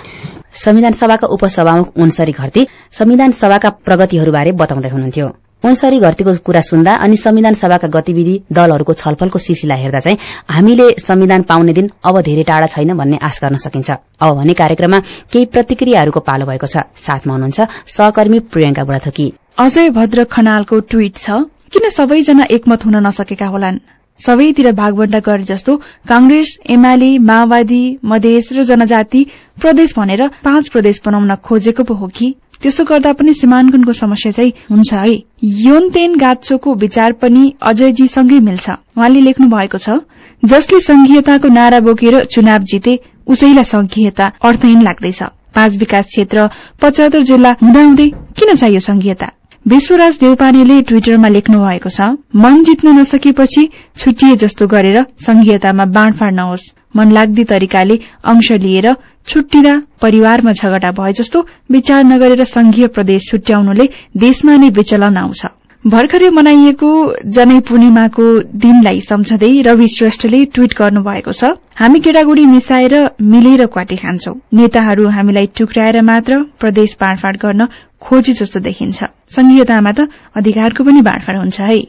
संविधान सभाका उपसभामुख उन्सरी घरती संविधान सभाका प्रगतिहरूबारे बताउँदै हुनुहुन्थ्यो। उन्सरी घरतीको कुरा सुन्दा अनि संविधान सभाका गतिविधि दलहरूको छलफलको सिलसिला हेर्दा चाहिँ हामीले संविधान पाउने दिन अब धेरै टाढा छैन भन्ने आश गर्न सकिन्छ। अब भने कार्यक्रममा केही प्रतिक्रियाहरूको पालो भएको छ। साथमा हुनुहुन्छ सहकर्मी प्रियंका बुढाथोकी। अजय भद्र खनालको ट्वीट छ किन सबैजना एकमत हुन नसकेका होलान्? सबैतिर भागवण्डा गरे जस्तो कांग्रेस एमाले माओवादी मधेस र जनजाति प्रदेश भनेर पाँच प्रदेश बनाउन खोजेको पो हो कि? त्यसो गर्दा पनि सीमाङ्कनको समस्या चाहिँ हुन्छ है। योनतेन गाछोको विचार पनि अजयजीसँगै मिल्छ। उहाँले लेख्नु भएको छ जसले संघीयताको नारा बोकेर चुनाव जिते उसैलाई संघीयता अर्थहीन लाग्दैछ। पाँच विकास क्षेत्र पचहत्तर जिल्ला हुँदाहुँदै किन चाहियो संघीयता? विश्वराज देउपानेले ट्विटरमा लेख्नु भएको छ मन जित्न नसकेपछि छुट्टिए जस्तो गरेर संघीयतामा बाँडफाँड नहोस् मन लाग्दी तरिकाले अंश लिएर छुट्टिँदा परिवारमा झगडा भए जस्तो विचार नगरेर संघीय प्रदेश छुट्याउनुले देशमा नै विचलन आउँछ। भर्खरै मनाइएको जनै पूर्णिमाको दिनलाई सम्झँदै रवि श्रेष्ठले ट्वीट गर्नुभएको छ हामी केटागुडी मिसाएर मिलेर क्वाटी खान्छौ। नेताहरू हामीलाई टुक्राएर मात्र प्रदेश बाँडफाँड गर्न खोजी जस्तो देखिन्छ। संघीयतामा त अधिकारको पनि बाँडफाँड हुन्छ है।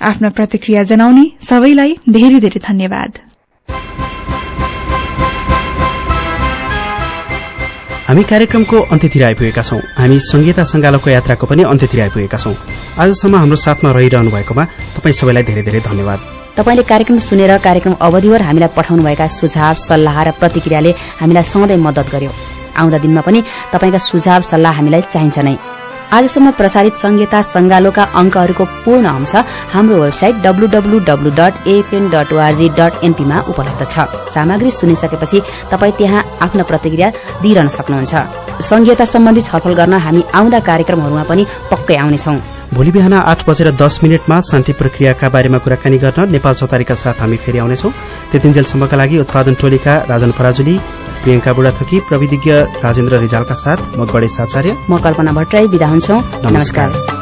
आफ्ना प्रतिक्रिया जनाउने सबैलाई धेरै धेरै धन्यवाद। हामी कार्यक्रमको अन्त्यतिर आइपुगेका छौं। हामी संहिता संगालोको यात्राको पनि अन्त्यतिर आइपुगेका छौं। आजसम्म हाम्रो साथमा रहिरहनु भएकोमा तपाईँ सबैलाई धेरै धेरै धन्यवाद। तपाईँले कार्यक्रम सुनेर कार्यक्रम अवधिभर हामीलाई पठाउनुभएका सुझाव सल्लाह र प्रतिक्रियाले हामीलाई सधैँ मद्दत गर्यो। आउँदा दिनमा पनि तपाईँका सुझाव सल्लाह हामीलाई चाहिन्छ नै। आजसम्म प्रसारित संहिता संगालोका अंकहरूको पूर्ण अंश हाम्रो website WWW dot AFN dot ORG dot एनपीमा उपलब्ध छ। सामग्री सुनिसकेपछि तपाईँ त्यहाँ आफ्नो प्रतिक्रिया दिइरहन सक्नुहुन्छ। संहिता सम्बन्धी छलफल गर्न हामी आउँदा कार्यक्रमहरूमा पनि पक्कै आउनेछौ। भोलि बिहान आठ बजेर दस मिनटमा शान्ति प्रक्रियाका बारेमा कुराकानी गर्न नेपाल चौतारीका साथ हामी फेरि आउनेछौ। त्यतिन्जेलसम्मका लागि उत्पादन टोलीका राजन पराजुली प्रियंका बुढाथोकी प्रविधिज्ञ राजेन्द्र रिजालका साथ म गणेश आचार्य। म कल्पना भट्टराई विदा हुन्छौ नमस्कार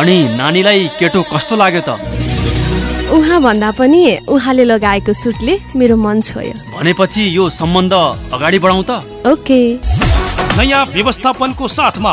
अनि नानीलाई केटो कस्तो लाग्यो त? उहाँ भन्दा पनि उहाँले लगाएको सुटले मेरो मन छोयो। भनेपछि यो सम्बन्ध अगाडि बढाउँ त? ओके। नयाँ व्यवस्थापनको साथमा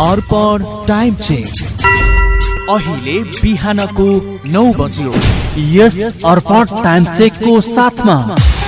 अर्पण टाइम चेन्ज। अहिले बिहानको नौ बज्यो। यस अर्पण टाइम चेकको साथमा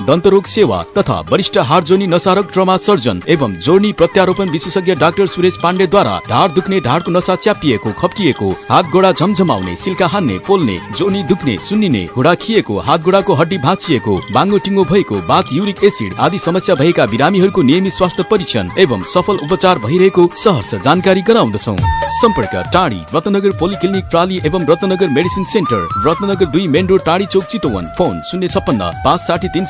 दन्तरोग सेवा तथा वरिष्ठ हार्ट जोनी नसारक ट्रमा सर्जन एवं जोर्नी प्रत्यारोपण विशेषज्ञ डाक्टर सुरेश पाण्डेद्वारा ढाड दुख्ने ढाडको नसा च्यापिएको खप्टिएको हात गोडा झमझमाउने सिल्का हान्ने पोल्ने जोनी दुख्ने सुन्निने घुँडा खिएको हात गोडाको हड्डी भाँचिएको बाङ्गो टिङ्गो भएको बाथ युरिक एसिड आदि समस्या भएका बिरामीहरूको नियमित स्वास्थ्य परीक्षण एवं सफल उपचार भइरहेको सहर्ष जानकारी गराउँदछौ। सम्पर्क टाढी रत्नगर पोलिक्लिनिक प्राली एवं रत्नगर मेडिसिन सेन्टर रत्नगर दुई मेन रोड टाढी चौक चितवन फोन शून्य छप्पन्न पाँच साठी तिन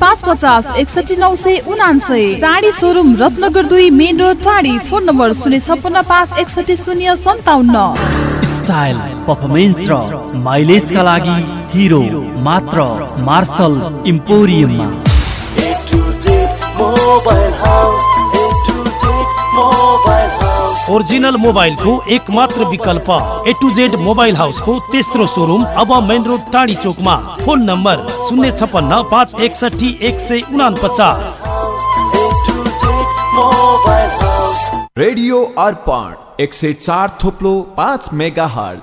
पाँच पचास एकसठी नौ सय उनान्सय। टाढी सोरुम रत्नगर दुई main road Tadhi. Phone number शून्य छपन्न पाँच एकसठी शून्य सन्ताउन्न। स्टाइल पर्फर्मेन्स र माइलेजका लागि हिरो मात्र मार्शल इम्पोरियममा ओरिजिनल मोबाइलको एक मात्र विकल्प ए टु जेड मोबाइल हाउसको तेस्रो सोरुम अब मेन रोड टाढी चोकमा। फोन नम्बर शून्य छपन्न पाँच एकसठी एक सय उना पचास रेडियो अर्पण एक सय चार थोप्लो पाँच मेगा हल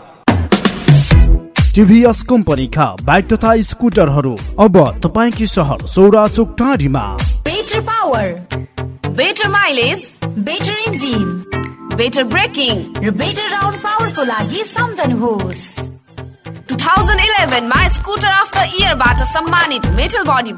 टिभीएस कम्पनीका बाइक तथा स्कुटरहरू अब तपाईँकी सहर सौरा चोक टाढीमा। Better power better mileage better engine better braking र बेटर राउन्ड पावरको लागि सम्झनुहोस् टु थाउजन्ड इलेभेनमा स्कुटर अफ द इयरबाट सम्मानित मेटल बडी